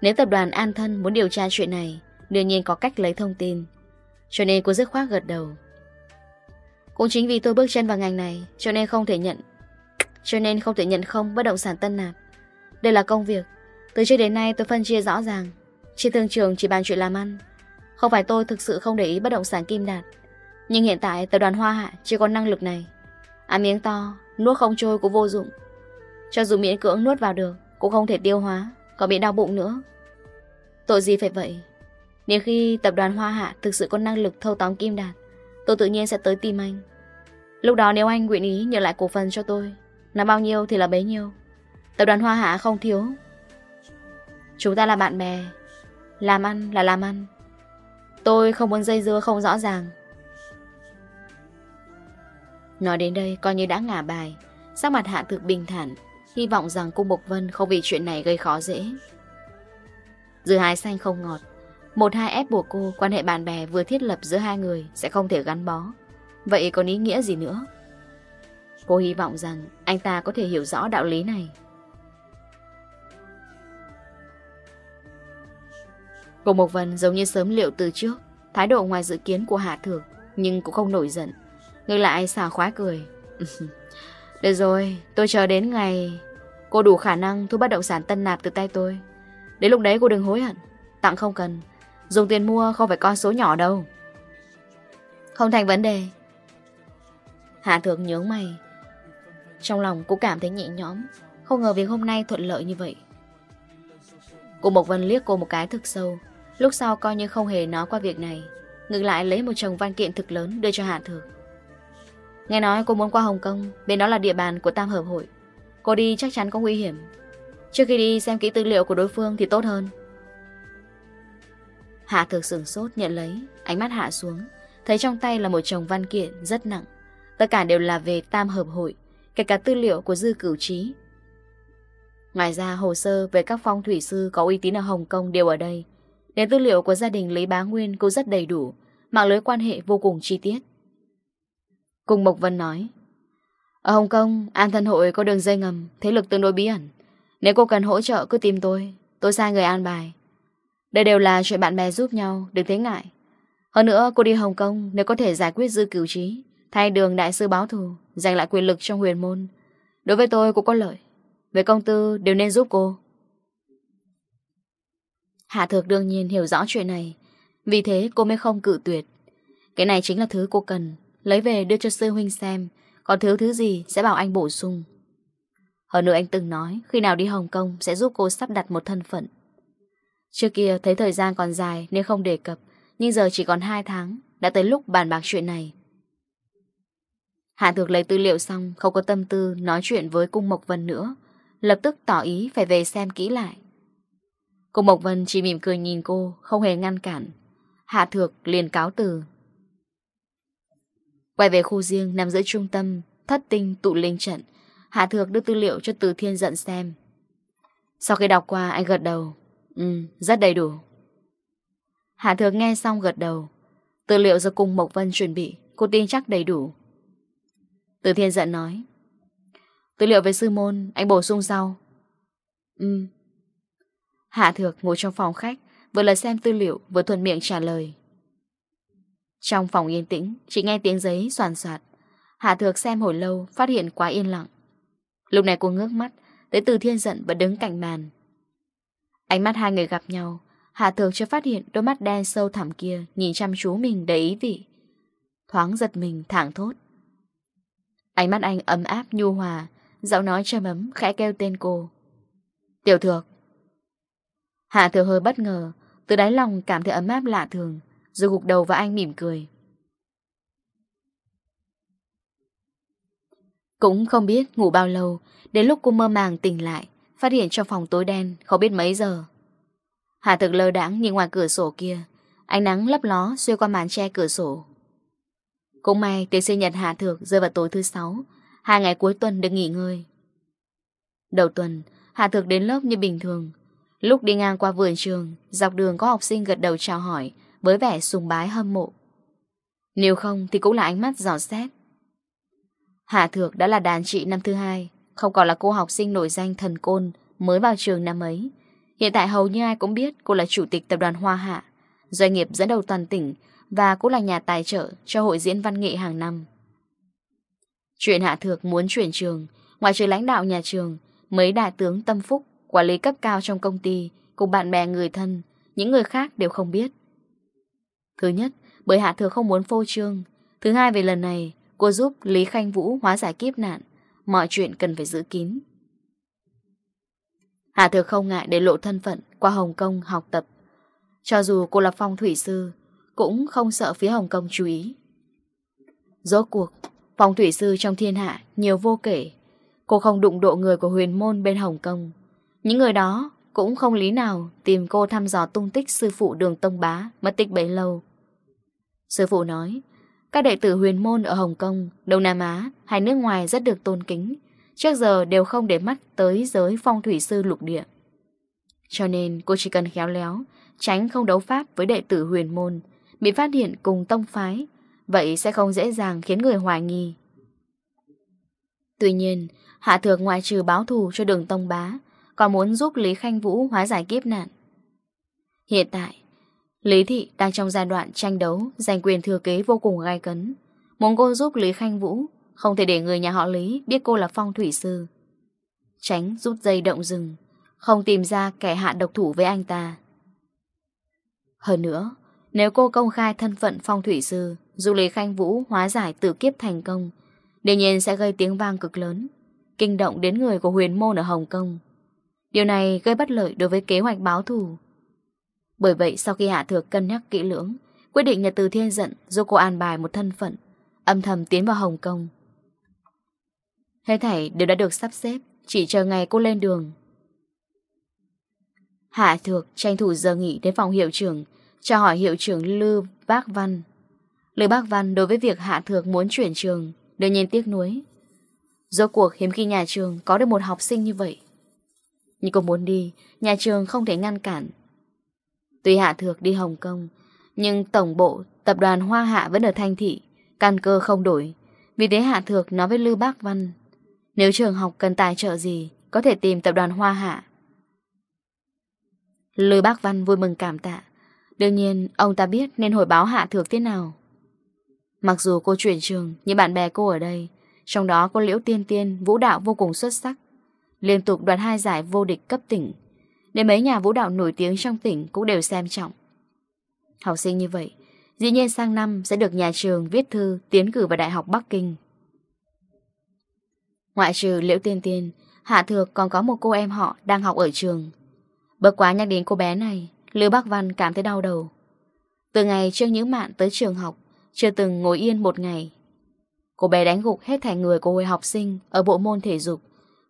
A: Nếu tập đoàn An Thân muốn điều tra chuyện này Đương nhiên có cách lấy thông tin. Cho nên cô dứt khoát gật đầu. Cũng chính vì tôi bước chân vào ngành này Cho nên không thể nhận Cho nên không thể nhận không bất động sản tân nạp. Đây là công việc. Từ trước đến nay tôi phân chia rõ ràng. Trên thương trường chỉ bàn chuyện làm ăn. Không phải tôi thực sự không để ý bất động sản kim đạt. Nhưng hiện tại tập đoàn Hoa Hạ chỉ có năng lực này. Ăn miếng to, nuốt không trôi cũng vô dụng. Cho dù miễn cưỡng nuốt vào được, Cũng không thể tiêu hóa, Còn bị đau bụng nữa. Tội gì phải vậy? Nếu khi tập đoàn Hoa Hạ Thực sự có năng lực thâu tóm Kim Đạt, Tôi tự nhiên sẽ tới tìm anh. Lúc đó nếu anh nguyện ý nhận lại cổ phần cho tôi Là bao nhiêu thì là bấy nhiêu. Tập đoàn Hoa Hạ không thiếu. Chúng ta là bạn bè. Làm ăn là làm ăn. Tôi không muốn dây dưa không rõ ràng. Nói đến đây coi như đã ngả bài. Sắc mặt hạ thực bình thản. Hy vọng rằng cô Bộc Vân không vì chuyện này gây khó dễ. Dư hai xanh không ngọt. Một hai ép buộc cô Quan hệ bạn bè vừa thiết lập giữa hai người Sẽ không thể gắn bó. Vậy còn ý nghĩa gì nữa? Cô hy vọng rằng anh ta có thể hiểu rõ đạo lý này. Cô Mộc Vân giống như sớm liệu từ trước Thái độ ngoài dự kiến của Hạ Thược Nhưng cũng không nổi giận. Ngược lại xào khóa cười. cười. Được rồi, tôi chờ đến ngày Cô đủ khả năng thu bất động sản tân nạp từ tay tôi. Đến lúc đấy cô đừng hối hận. Tặng không cần. Dùng tiền mua không phải con số nhỏ đâu. Không thành vấn đề. Hạ thượng nhớ mày. Trong lòng cô cảm thấy nhẹ nhõm. Không ngờ việc hôm nay thuận lợi như vậy. Cô Mộc Vân liếc cô một cái thực sâu. Lúc sau coi như không hề nói qua việc này. Ngược lại lấy một chồng văn kiện thực lớn đưa cho Hạ Thược. Nghe nói cô muốn qua Hồng Kông. Bên đó là địa bàn của Tam Hợp Hội. Cô đi chắc chắn có nguy hiểm. Trước khi đi xem kỹ tư liệu của đối phương thì tốt hơn. Hạ thực sửng sốt nhận lấy, Ánh mắt hạ xuống. Thấy trong tay là một chồng văn kiện rất nặng. Tất cả đều là về tam hợp hội, Kể cả tư liệu của dư cửu trí. Ngoài ra, hồ sơ về các phong thủy sư có uy tín ở Hồng Kông đều ở đây. Để tư liệu của gia đình Lý Bá Nguyên cũng rất đầy đủ, Mạng lưới quan hệ vô cùng chi tiết. Cùng Mộc Vân nói ở Hồng Kông, An Thân Hội có đường dây ngầm, thế lực tương đối bí ẩn. Nếu cô cần hỗ trợ cứ tìm tôi, tôi sai người an bài. Đây đều là chuyện bạn bè giúp nhau, đừng thấy ngại. Hơn nữa, cô đi Hồng Kông nếu có thể giải quyết dư cửu trí, thay đường đại sư báo thù, giành lại quyền lực trong huyền môn. Đối với tôi cũng có lợi. Về công tư đều nên giúp cô. Hạ Thược đương nhiên hiểu rõ chuyện này, vì thế cô mới không cự tuyệt. Cái này chính là thứ cô cần, lấy về đưa cho sư huynh xem, còn thiếu thứ gì sẽ bảo anh bổ sung. Hơn nữa anh từng nói, Khi nào đi Hồng Kông sẽ giúp cô sắp đặt một thân phận. Trước kia thấy thời gian còn dài Nên không đề cập, Nhưng giờ chỉ còn 2 tháng, Đã tới lúc bàn bạc chuyện này. Hạ Thược lấy tư liệu xong, Không có tâm tư nói chuyện với Cung Mộc Vân nữa, Lập tức tỏ ý phải về xem kỹ lại. Cung Mộc Vân chỉ mỉm cười nhìn cô, Không hề ngăn cản. Hạ Thược liền cáo từ. Quay về khu riêng nằm giữa trung tâm Thất tinh tụ linh trận. Hạ Thược đưa tư liệu cho Từ Thiên giận xem. Sau khi đọc qua anh gật đầu. Ừ, rất đầy đủ. Hạ Thược nghe xong gật đầu. Tư liệu do cùng Mộc Vân chuẩn bị Cô tin chắc đầy đủ. Từ Thiên giận nói. Tư liệu về sư môn anh bổ sung sau. Ừ. Hạ Thược ngồi trong phòng khách Vừa là xem tư liệu vừa thuận miệng trả lời. Trong phòng yên tĩnh, chỉ nghe tiếng giấy soàn soạt. Hạ thược xem hồi lâu, phát hiện quá yên lặng. Lúc này cô ngước mắt, tới từ thiên giận vẫn đứng cạnh màn Ánh mắt hai người gặp nhau, Hạ thược chưa phát hiện đôi mắt đen sâu thẳm kia nhìn chăm chú mình đầy ý vị. Thoáng giật mình thẳng thốt. Ánh mắt anh ấm áp nhu hòa, giọng nói trầm ấm khẽ kêu tên cô. Tiểu thược. Hạ thược hơi bất ngờ, từ đáy lòng cảm thấy ấm áp lạ thường. Rồi gục đầu và anh mỉm cười. Cũng không biết ngủ bao lâu, Đến lúc cô mơ màng tỉnh lại, Phát hiện trong phòng tối đen, Không biết mấy giờ. Hà thực lơ đãng nhìn ngoài cửa sổ kia, Ánh nắng lấp ló xuyên qua màn che cửa sổ. Cũng may tiệc sinh nhật Hà Thược rơi vào tối thứ sáu, Hai ngày cuối tuần được nghỉ ngơi. Đầu tuần, Hà Thược đến lớp như bình thường. Lúc đi ngang qua vườn trường, Dọc đường có học sinh gật đầu chào hỏi với vẻ sùng bái hâm mộ. Nếu không thì cũng là ánh mắt giỏ xét. Hạ Thược đã là đàn chị năm thứ hai, không còn là cô học sinh nổi danh thần côn mới vào trường năm ấy. Hiện tại hầu như ai cũng biết cô là chủ tịch tập đoàn Hoa Hạ, doanh nghiệp dẫn đầu toàn tỉnh và cũng là nhà tài trợ cho hội diễn văn nghệ hàng năm. Chuyện Hạ Thược muốn chuyển trường, ngoài trừ lãnh đạo nhà trường, mấy đại tướng tâm phúc, quản lý cấp cao trong công ty cùng bạn bè người thân, những người khác đều không biết. Thứ nhất, bởi Hạ Thừa không muốn phô trương. Thứ hai về lần này, cô giúp Lý Khanh Vũ hóa giải kiếp nạn. Mọi chuyện cần phải giữ kín. Hạ Thừa không ngại để lộ thân phận qua Hồng Kông học tập. Cho dù cô là phong thủy sư, cũng không sợ phía Hồng Kông chú ý. Rốt cuộc, phong thủy sư trong thiên hạ nhiều vô kể. Cô không đụng độ người của huyền môn bên Hồng Kông. Những người đó cũng không lý nào tìm cô thăm dò tung tích sư phụ đường Tông Bá mất tích bấy lâu. Sư phụ nói, các đệ tử huyền môn ở Hồng Kông, Đông Nam Á hay nước ngoài rất được tôn kính, trước giờ đều không để mắt tới giới phong thủy sư lục địa. Cho nên cô chỉ cần khéo léo, tránh không đấu pháp với đệ tử huyền môn, bị phát hiện cùng tông phái, vậy sẽ không dễ dàng khiến người hoài nghi. Tuy nhiên, Hạ Thược ngoại trừ báo thù cho đường tông bá, còn muốn giúp Lý Khanh Vũ hóa giải kiếp nạn. Hiện tại, Lý Thị đang trong giai đoạn tranh đấu giành quyền thừa kế vô cùng gai cấn. Muốn cô giúp Lý Khanh Vũ, không thể để người nhà họ Lý biết cô là phong thủy sư. Tránh rút dây động rừng, không tìm ra kẻ hạ độc thủ với anh ta. Hơn nữa, nếu cô công khai thân phận phong thủy sư, dù Lý Khanh Vũ hóa giải tử kiếp thành công, đương nhiên sẽ gây tiếng vang cực lớn, kinh động đến người của huyền môn ở Hồng Kông. Điều này gây bất lợi đối với kế hoạch báo thù bởi vậy sau khi Hạ Thược cân nhắc kỹ lưỡng, quyết định là Từ Thiên giận do cô an bài một thân phận, âm thầm tiến vào Hồng Kông. Hết thảy đều đã được sắp xếp, chỉ chờ ngày cô lên đường. Hạ Thược tranh thủ giờ nghỉ đến phòng hiệu trưởng, cho hỏi hiệu trưởng Lư Bác Văn. Lư Bác Văn đối với việc Hạ Thược muốn chuyển trường, đương nhiên tiếc nuối. do cuộc hiếm khi nhà trường có được một học sinh như vậy. Nhưng cô muốn đi, nhà trường không thể ngăn cản, Tuy Hạ Thược đi Hồng Kông, nhưng tổng bộ tập đoàn Hoa Hạ vẫn ở Thanh Thị, căn cơ không đổi. Vì thế Hạ Thược nói với Lưu Bác Văn, nếu trường học cần tài trợ gì, có thể tìm tập đoàn Hoa Hạ. Lưu Bác Văn vui mừng cảm tạ. Đương nhiên, ông ta biết nên hồi báo Hạ Thược thế nào. Mặc dù cô chuyển trường, nhưng bạn bè cô ở đây, trong đó có Liễu Tiên Tiên, vũ đạo vô cùng xuất sắc. Liên tục đoạt hai giải vô địch cấp tỉnh, nên mấy nhà vũ đạo nổi tiếng trong tỉnh cũng đều xem trọng. Học sinh như vậy, dĩ nhiên sang năm sẽ được nhà trường viết thư tiến cử vào Đại học Bắc Kinh. Ngoại trừ Liễu Tiên Tiên, Hạ Thược còn có một cô em họ đang học ở trường. Bất quá nhắc đến cô bé này, Lưu Bắc Văn cảm thấy đau đầu. Từ ngày Trương Nhữ Mạn tới trường học, chưa từng ngồi yên một ngày. Cô bé đánh gục hết thảy người của hồi học sinh ở bộ môn thể dục.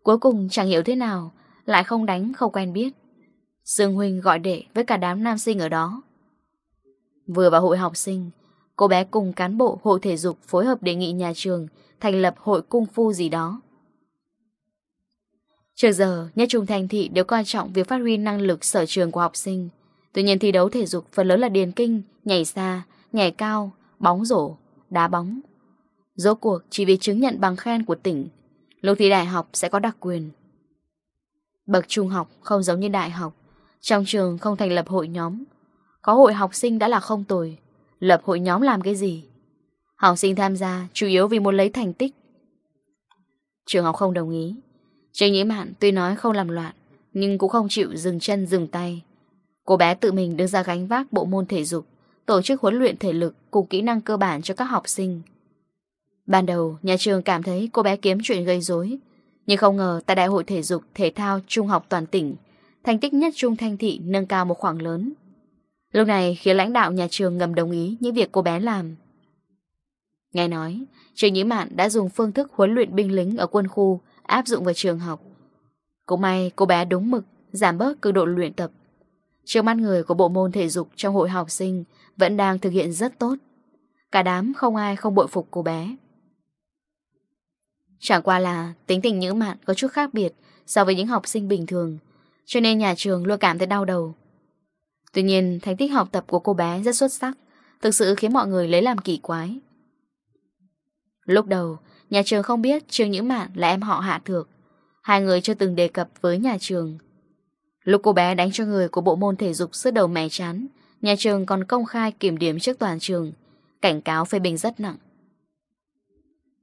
A: Cuối cùng chẳng hiểu thế nào, lại không đánh không quen biết. Sương Huynh gọi đệ với cả đám nam sinh ở đó. Vừa vào hội học sinh, cô bé cùng cán bộ hội thể dục phối hợp đề nghị nhà trường thành lập hội cung phu gì đó. Trước giờ, nhà trường thành thị đều coi trọng việc phát huy năng lực sở trường của học sinh. Tuy nhiên thi đấu thể dục phần lớn là điền kinh, nhảy xa, nhảy cao, bóng rổ, đá bóng. Rốt cuộc chỉ vì chứng nhận bằng khen của tỉnh, lúc thi đại học sẽ có đặc quyền. Bậc trung học không giống như đại học, trong trường không thành lập hội nhóm. Có hội học sinh đã là không tồi. Lập hội nhóm làm cái gì? Học sinh tham gia chủ yếu vì muốn lấy thành tích. Trường học không đồng ý. Trình Nhĩ Mạn tuy nói không làm loạn, Nhưng cũng không chịu dừng chân dừng tay. Cô bé tự mình đứng ra gánh vác bộ môn thể dục, Tổ chức huấn luyện thể lực Cùng kỹ năng cơ bản cho các học sinh. Ban đầu, nhà trường cảm thấy cô bé kiếm chuyện gây rối, Nhưng không ngờ tại đại hội thể dục thể thao trung học toàn tỉnh thành tích nhất trung thanh thị nâng cao một khoảng lớn. Lúc này khiến lãnh đạo nhà trường ngầm đồng ý những việc cô bé làm. Nghe nói, trường Nhĩ Mạn đã dùng phương thức huấn luyện binh lính ở quân khu áp dụng vào trường học. Cũng may cô bé đúng mực, giảm bớt cường độ luyện tập. Trước mắt người của bộ môn thể dục trong hội học sinh vẫn đang thực hiện rất tốt. Cả đám không ai không bội phục cô bé. Chẳng qua là tính tình nhữ mạn có chút khác biệt so với những học sinh bình thường cho nên nhà trường luôn cảm thấy đau đầu. Tuy nhiên, thành tích học tập của cô bé rất xuất sắc, Thực sự khiến mọi người lấy làm kỳ quái. Lúc đầu, Nhà trường không biết Trương Nhữ Mạn là em họ Hạ Thược. Hai người chưa từng đề cập với nhà trường. Lúc cô bé đánh cho người của bộ môn thể dục sứt đầu mè chán, Nhà trường còn công khai kiểm điểm trước toàn trường, Cảnh cáo phê bình rất nặng.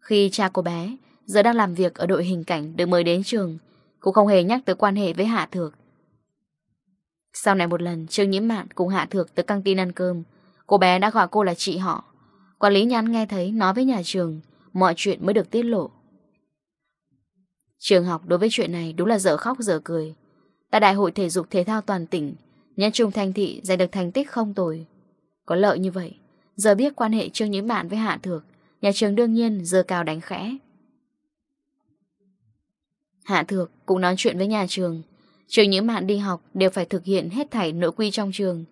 A: Khi cha cô bé Giờ đang làm việc ở đội hình cảnh được mời đến trường cũng không hề nhắc tới quan hệ với Hạ Thược. Sau này một lần, Trương Nhiễm Mạn cùng Hạ Thược tới căng tin ăn cơm. Cô bé đã gọi cô là chị họ. Quản lý nhắn nghe thấy, nói với nhà trường, Mọi chuyện mới được tiết lộ. Trường học đối với chuyện này đúng là dở khóc dở cười. Tại đại hội thể dục thể thao toàn tỉnh Nhân trung thanh thị giành được thành tích không tồi. Có lợi như vậy, Giờ biết quan hệ Trương Nhiễm Mạn với Hạ Thược, Nhà trường đương nhiên dơ cao đánh khẽ. Hạ Thược cũng nói chuyện với nhà trường. Trường những bạn đi học đều phải thực hiện hết thảy nội quy trong trường.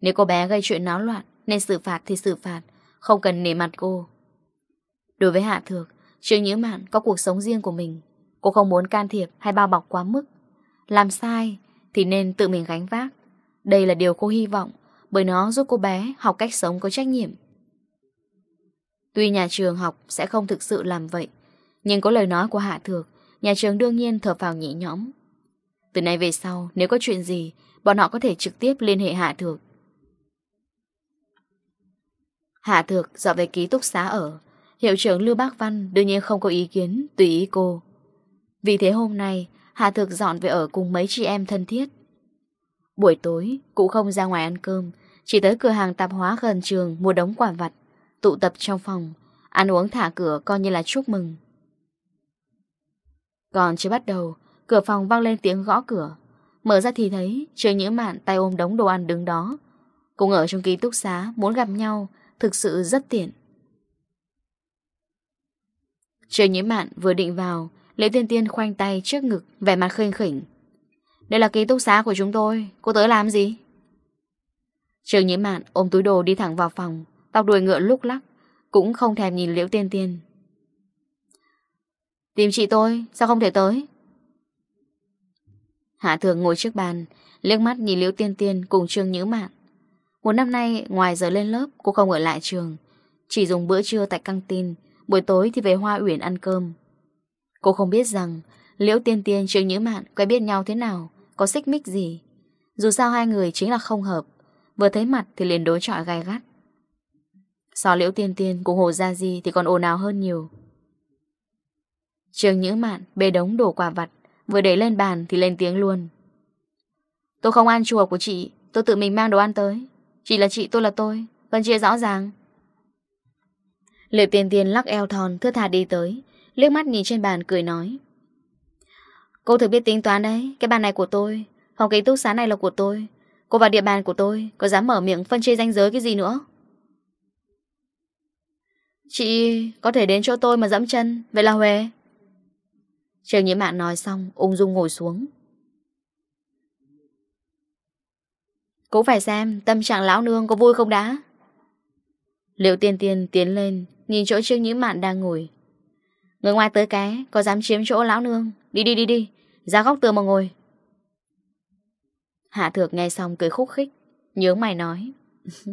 A: Nếu cô bé gây chuyện náo loạn nên xử phạt thì xử phạt, không cần nể mặt cô. Đối với Hạ Thược, trường những bạn có cuộc sống riêng của mình. Cô không muốn can thiệp hay bao bọc quá mức. Làm sai thì nên tự mình gánh vác. Đây là điều cô hy vọng bởi nó giúp cô bé học cách sống có trách nhiệm. Tuy nhà trường học sẽ không thực sự làm vậy, nhưng có lời nói của Hạ Thược Nhà trường đương nhiên thở vào nhẹ nhõm. Từ nay về sau, Nếu có chuyện gì, Bọn họ có thể trực tiếp liên hệ Hạ Thược. Hạ Thược dọn về ký túc xá ở. Hiệu trưởng Lưu Bác Văn đương nhiên không có ý kiến, Tùy ý cô. Vì thế hôm nay, Hạ Thược dọn về ở cùng mấy chị em thân thiết. Buổi tối Cụ không ra ngoài ăn cơm, Chỉ tới cửa hàng tạp hóa gần trường Mua đống quả vặt, Tụ tập trong phòng, Ăn uống thả cửa coi như là chúc mừng. Còn chưa bắt đầu, cửa phòng vang lên tiếng gõ cửa. Mở ra thì thấy trời Nhữ Mạn tay ôm đống đồ ăn đứng đó. Cũng ở trong ký túc xá, muốn gặp nhau, thực sự rất tiện. trời Nhĩ Mạn vừa định vào, Lễ Tiên Tiên khoanh tay trước ngực, vẻ mặt khinh khỉnh. Đây là ký túc xá của chúng tôi, cô tới làm gì? Trương Nhĩ Mạn ôm túi đồ đi thẳng vào phòng, tóc đuôi ngựa lúc lắc, cũng không thèm nhìn Liễu Tiên Tiên. Tìm chị tôi, sao không thể tới? Hạ thường ngồi trước bàn, liếc mắt nhìn Liễu Tiên Tiên cùng Trương Nhữ Mạn. Một năm nay, ngoài giờ lên lớp, Cô không ở lại trường. Chỉ dùng bữa trưa tại căng tin, Buổi tối thì về Hoa Uyển ăn cơm. Cô không biết rằng, Liễu Tiên Tiên, Trương Nhữ Mạn quen biết nhau thế nào, Có xích mích gì. Dù sao hai người chính là không hợp, Vừa thấy mặt thì liền đối trọi gai gắt. So Liễu Tiên Tiên cùng Hồ Gia Di Thì còn ồn ào hơn nhiều. Trường Nhữ Mạn bê đống đổ quả vặt, Vừa để lên bàn thì lên tiếng luôn. Tôi không ăn chùa của chị, Tôi tự mình mang đồ ăn tới. Chị là chị tôi là tôi Phân chia rõ ràng. Liệu tiền tiền lắc eo thòn thưa thà đi tới, liếc mắt nhìn trên bàn, cười nói. Cô thử biết tính toán đấy, Cái bàn này của tôi, Phòng ký túc xá này là của tôi. Cô vào địa bàn của tôi, Có dám mở miệng phân chia danh giới cái gì nữa? Chị có thể đến chỗ tôi mà dẫm chân, Vậy là Huệ Trường Nhĩ Mạn nói xong, ung dung ngồi xuống. Cũng phải xem tâm trạng lão nương có vui không đã. Liệu tiên tiên tiến lên, nhìn chỗ Trương Nhĩ Mạn đang ngồi. Người ngoài tới cái, có dám chiếm chỗ lão nương. Đi đi đi đi, ra góc tường mà ngồi. Hạ thược nghe xong cười khúc khích, nhớ mày nói.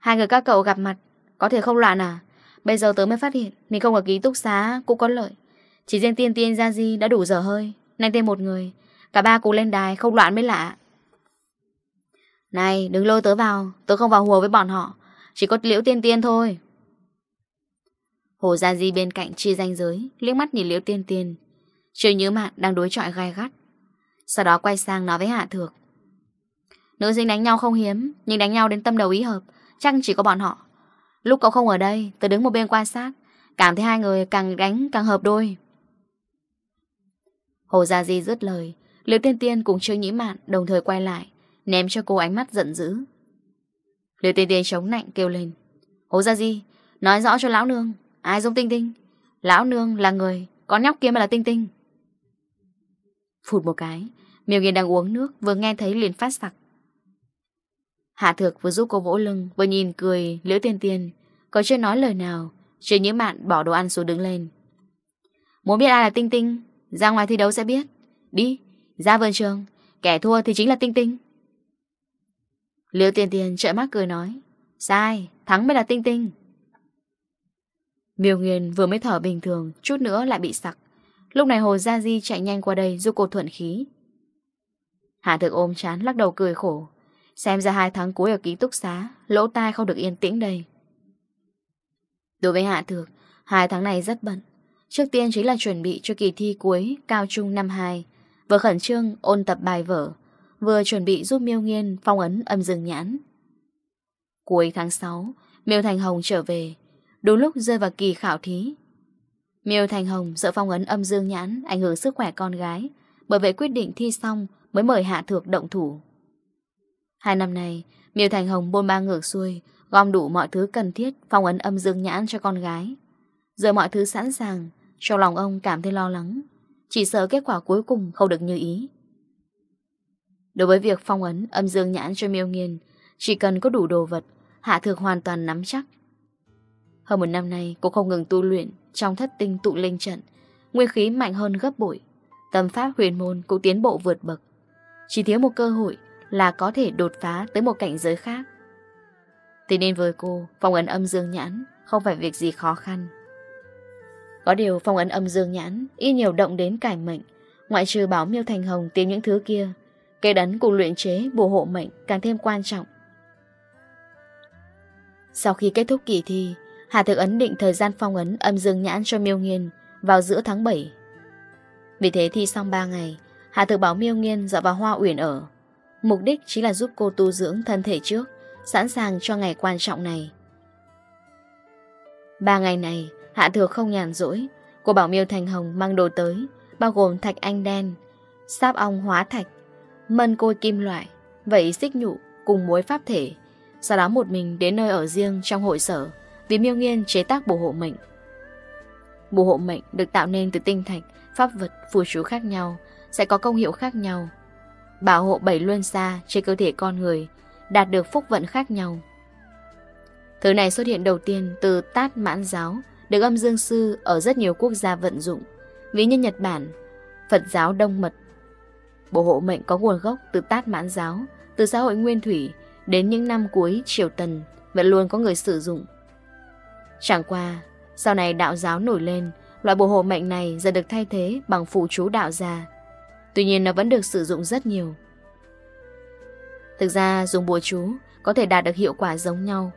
A: Hai người các cậu gặp mặt, có thể không loạn à? Bây giờ tớ mới phát hiện, mình không ở ký túc xá cũng có lợi. Chỉ riêng tiên tiên ra di đã đủ giờ hơi. Nhanh thêm một người. Cả ba cùng lên đài không loạn mới lạ. Này, đừng lôi tớ vào. Tớ không vào hùa với bọn họ. Chỉ có liễu tiên tiên thôi. Hồ Gia Di bên cạnh chia danh giới, liếc mắt nhìn liễu tiên tiên. Chưa nhớ mạn đang đối chọi gai gắt. Sau đó quay sang nói với Hạ Thược. Nữ sinh đánh nhau không hiếm, Nhưng đánh nhau đến tâm đầu ý hợp. Chắc chỉ có bọn họ. Lúc cậu không ở đây, Tớ đứng một bên quan sát. Cảm thấy hai người càng đánh càng hợp đôi. Hồ Gia Di dứt lời, Liễu Tiên Tiên cùng chưa Nhĩ Mạn đồng thời quay lại, Ném cho cô ánh mắt giận dữ. Liễu Tiên Tiên chống nạnh kêu lên, Hồ Gia Di, Nói rõ cho Lão Nương, Ai giống Tinh Tinh? Lão Nương là người Con nhóc kia mà là Tinh Tinh. Phụt một cái, Miêu Nghiên đang uống nước Vừa nghe thấy liền phát sặc. Hạ Thược vừa giúp cô vỗ lưng, Vừa nhìn cười Liễu Tiên Tiên, Còn chưa nói lời nào chưa Nhĩ Mạn bỏ đồ ăn xuống đứng lên. Muốn biết ai là Tinh Tinh? Ra ngoài thi đấu sẽ biết. Đi, ra vườn trường. Kẻ thua thì chính là Tinh Tinh. Liêu Tiền Tiền trợ mắt cười nói Sai, thắng mới là Tinh Tinh. Miêu Nguyên vừa mới thở bình thường Chút nữa lại bị sặc. Lúc này Hồ Gia Di chạy nhanh qua đây giúp cô thuận khí. Hạ thực ôm chán lắc đầu cười khổ. Xem ra hai tháng cuối ở ký túc xá Lỗ tai không được yên tĩnh đây. Đối với Hạ Thược Hai tháng này rất bận. Trước tiên chính là chuẩn bị cho kỳ thi cuối cao trung năm 2, vừa khẩn trương ôn tập bài vở, vừa chuẩn bị giúp Miêu Nghiên phong ấn âm dương nhãn. Cuối tháng 6, Miêu Thành Hồng trở về, đúng lúc rơi vào kỳ khảo thí. Miêu Thành Hồng sợ phong ấn âm dương nhãn ảnh hưởng sức khỏe con gái, bởi vậy quyết định thi xong mới mời Hạ Thược động thủ. Hai năm nay, Miêu Thành Hồng bôn ba ngược xuôi, gom đủ mọi thứ cần thiết phong ấn âm dương nhãn cho con gái. Giờ mọi thứ sẵn sàng, trong lòng ông cảm thấy lo lắng Chỉ sợ kết quả cuối cùng không được như ý. Đối với việc phong ấn âm dương nhãn cho miêu nghiên Chỉ cần có đủ đồ vật Hạ thược hoàn toàn nắm chắc. Hơn một năm nay cô không ngừng tu luyện Trong thất tinh tụ linh trận Nguyên khí mạnh hơn gấp bội Tâm pháp huyền môn cũng tiến bộ vượt bậc. Chỉ thiếu một cơ hội là có thể đột phá tới một cảnh giới khác. Thế nên với cô, phong ấn âm dương nhãn không phải việc gì khó khăn. Có điều phong ấn âm dương nhãn y nhiều động đến cải mệnh, ngoại trừ báo miêu thành hồng tìm những thứ kia, cây đấn cùng luyện chế bổ hộ mệnh càng thêm quan trọng. Sau khi kết thúc kỳ thi, Hà Thực ấn định thời gian phong ấn âm dương nhãn cho Miêu Nghiên vào giữa tháng 7. Vì thế thi xong 3 ngày, Hà Thực báo Miêu Nghiên dọn vào Hoa Uyển ở. Mục đích chính là giúp cô tu dưỡng thân thể trước, sẵn sàng cho ngày quan trọng này. Ba ngày này, Hạ thừa không nhàn rỗi. Cô bảo miêu Thành Hồng mang đồ tới Bao gồm thạch anh đen Sáp ong hóa thạch Mân côi kim loại Vậy xích nhụ cùng muối pháp thể. Sau đó một mình đến nơi ở riêng trong hội sở Vì miêu nghiên chế tác bổ hộ mệnh. Bổ hộ mệnh được tạo nên từ tinh thạch Pháp vật, phù chú khác nhau Sẽ có công hiệu khác nhau. Bảo hộ bảy luân xa trên cơ thể con người Đạt được phúc vận khác nhau. Thứ này xuất hiện đầu tiên từ tát mãn giáo được âm dương sư ở rất nhiều quốc gia vận dụng, ví như Nhật Bản, Phật giáo Đông Mật. Bộ hộ mệnh có nguồn gốc từ tát mãn giáo, từ xã hội nguyên thủy đến những năm cuối triều tần vẫn luôn có người sử dụng. Chẳng qua, sau này đạo giáo nổi lên, loại bộ hộ mệnh này dần được thay thế bằng phụ chú đạo gia. Tuy nhiên nó vẫn được sử dụng rất nhiều. Thực ra dùng bùa chú có thể đạt được hiệu quả giống nhau,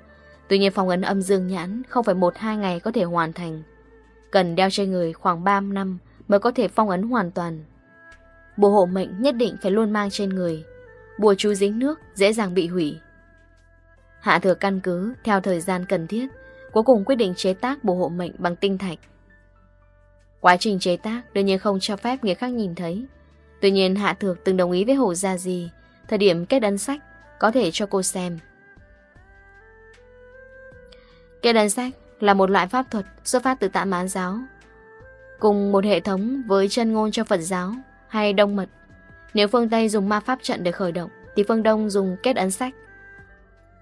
A: Tuy nhiên phong ấn âm dương nhãn không phải 1-2 ngày có thể hoàn thành. Cần đeo trên người khoảng 3 năm mới có thể phong ấn hoàn toàn. Bộ hộ mệnh nhất định phải luôn mang trên người. Bùa chú dính nước dễ dàng bị hủy. Hạ thừa căn cứ theo thời gian cần thiết, cuối cùng quyết định chế tác bộ hộ mệnh bằng tinh thạch. Quá trình chế tác đương nhiên không cho phép người khác nhìn thấy. Tuy nhiên Hạ Thược từng đồng ý với Hồ Gia Di, thời điểm kết ấn sách có thể cho cô xem. Kê đần sách là một loại pháp thuật xuất phát từ tạ mán giáo, cùng một hệ thống với chân ngôn cho Phật giáo hay Đông Mật. Nếu phương Tây dùng ma pháp trận để khởi động, thì phương Đông dùng kết ấn sách.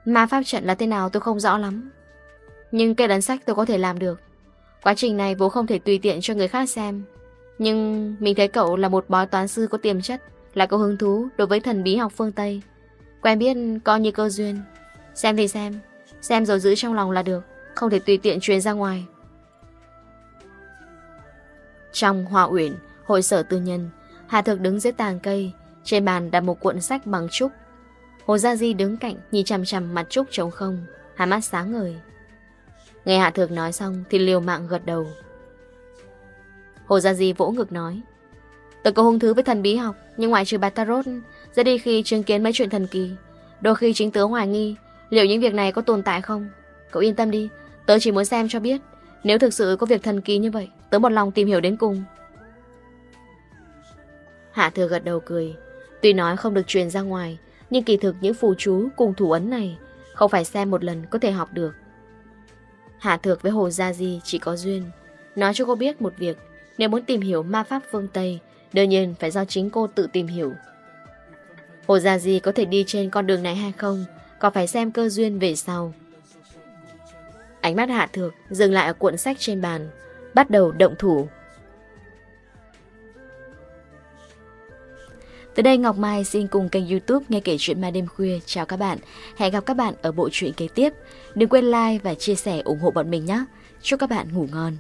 A: Ma pháp trận là thế nào tôi không rõ lắm. Nhưng kết ấn sách tôi có thể làm được. Quá trình này vốn không thể tùy tiện cho người khác xem. Nhưng mình thấy cậu là một bói toán sư có tiềm chất, là có hứng thú đối với thần bí học phương Tây. Quen biết coi như cơ duyên. Xem thì xem, Xem rồi giữ trong lòng là được, Không thể tùy tiện truyền ra ngoài. Trong hòa uyển, Hội sở tư nhân, Hà Thực đứng dưới tàng cây, Trên bàn đặt một cuộn sách bằng trúc. Hồ Gia Di đứng cạnh, Nhìn chằm chằm mặt trúc trống không Hai mắt sáng ngời. Nghe Hạ Thược nói xong thì liều mạng gật đầu. Hồ Gia Di vỗ ngực nói, Tôi có hung thứ với thần bí học, Nhưng ngoại trừ bài tarot, Ra đi khi chứng kiến mấy chuyện thần kỳ, Đôi khi chính tớ hoài nghi Liệu những việc này có tồn tại không? Cậu yên tâm đi, Tớ chỉ muốn xem cho biết, Nếu thực sự có việc thần kỳ như vậy, Tớ một lòng tìm hiểu đến cùng. Hạ thừa gật đầu cười. Tuy nói không được truyền ra ngoài, Nhưng kỳ thực những phù chú cùng thủ ấn này Không phải xem một lần có thể học được. Hạ thược với Hồ Gia Di chỉ có duyên. Nói cho cô biết một việc, Nếu muốn tìm hiểu ma pháp phương Tây, Đương nhiên phải do chính cô tự tìm hiểu. Hồ Gia Di có thể đi trên con đường này hay không? Còn phải xem cơ duyên về sau? Ánh mắt Hạ Thược dừng lại ở cuộn sách trên bàn, Bắt đầu động thủ. Từ đây Ngọc Mai xin cùng kênh youtube Nghe kể chuyện ma đêm khuya. Chào các bạn. Hẹn gặp các bạn ở bộ truyện kế tiếp. Đừng quên like và chia sẻ ủng hộ bọn mình nhé. Chúc các bạn ngủ ngon.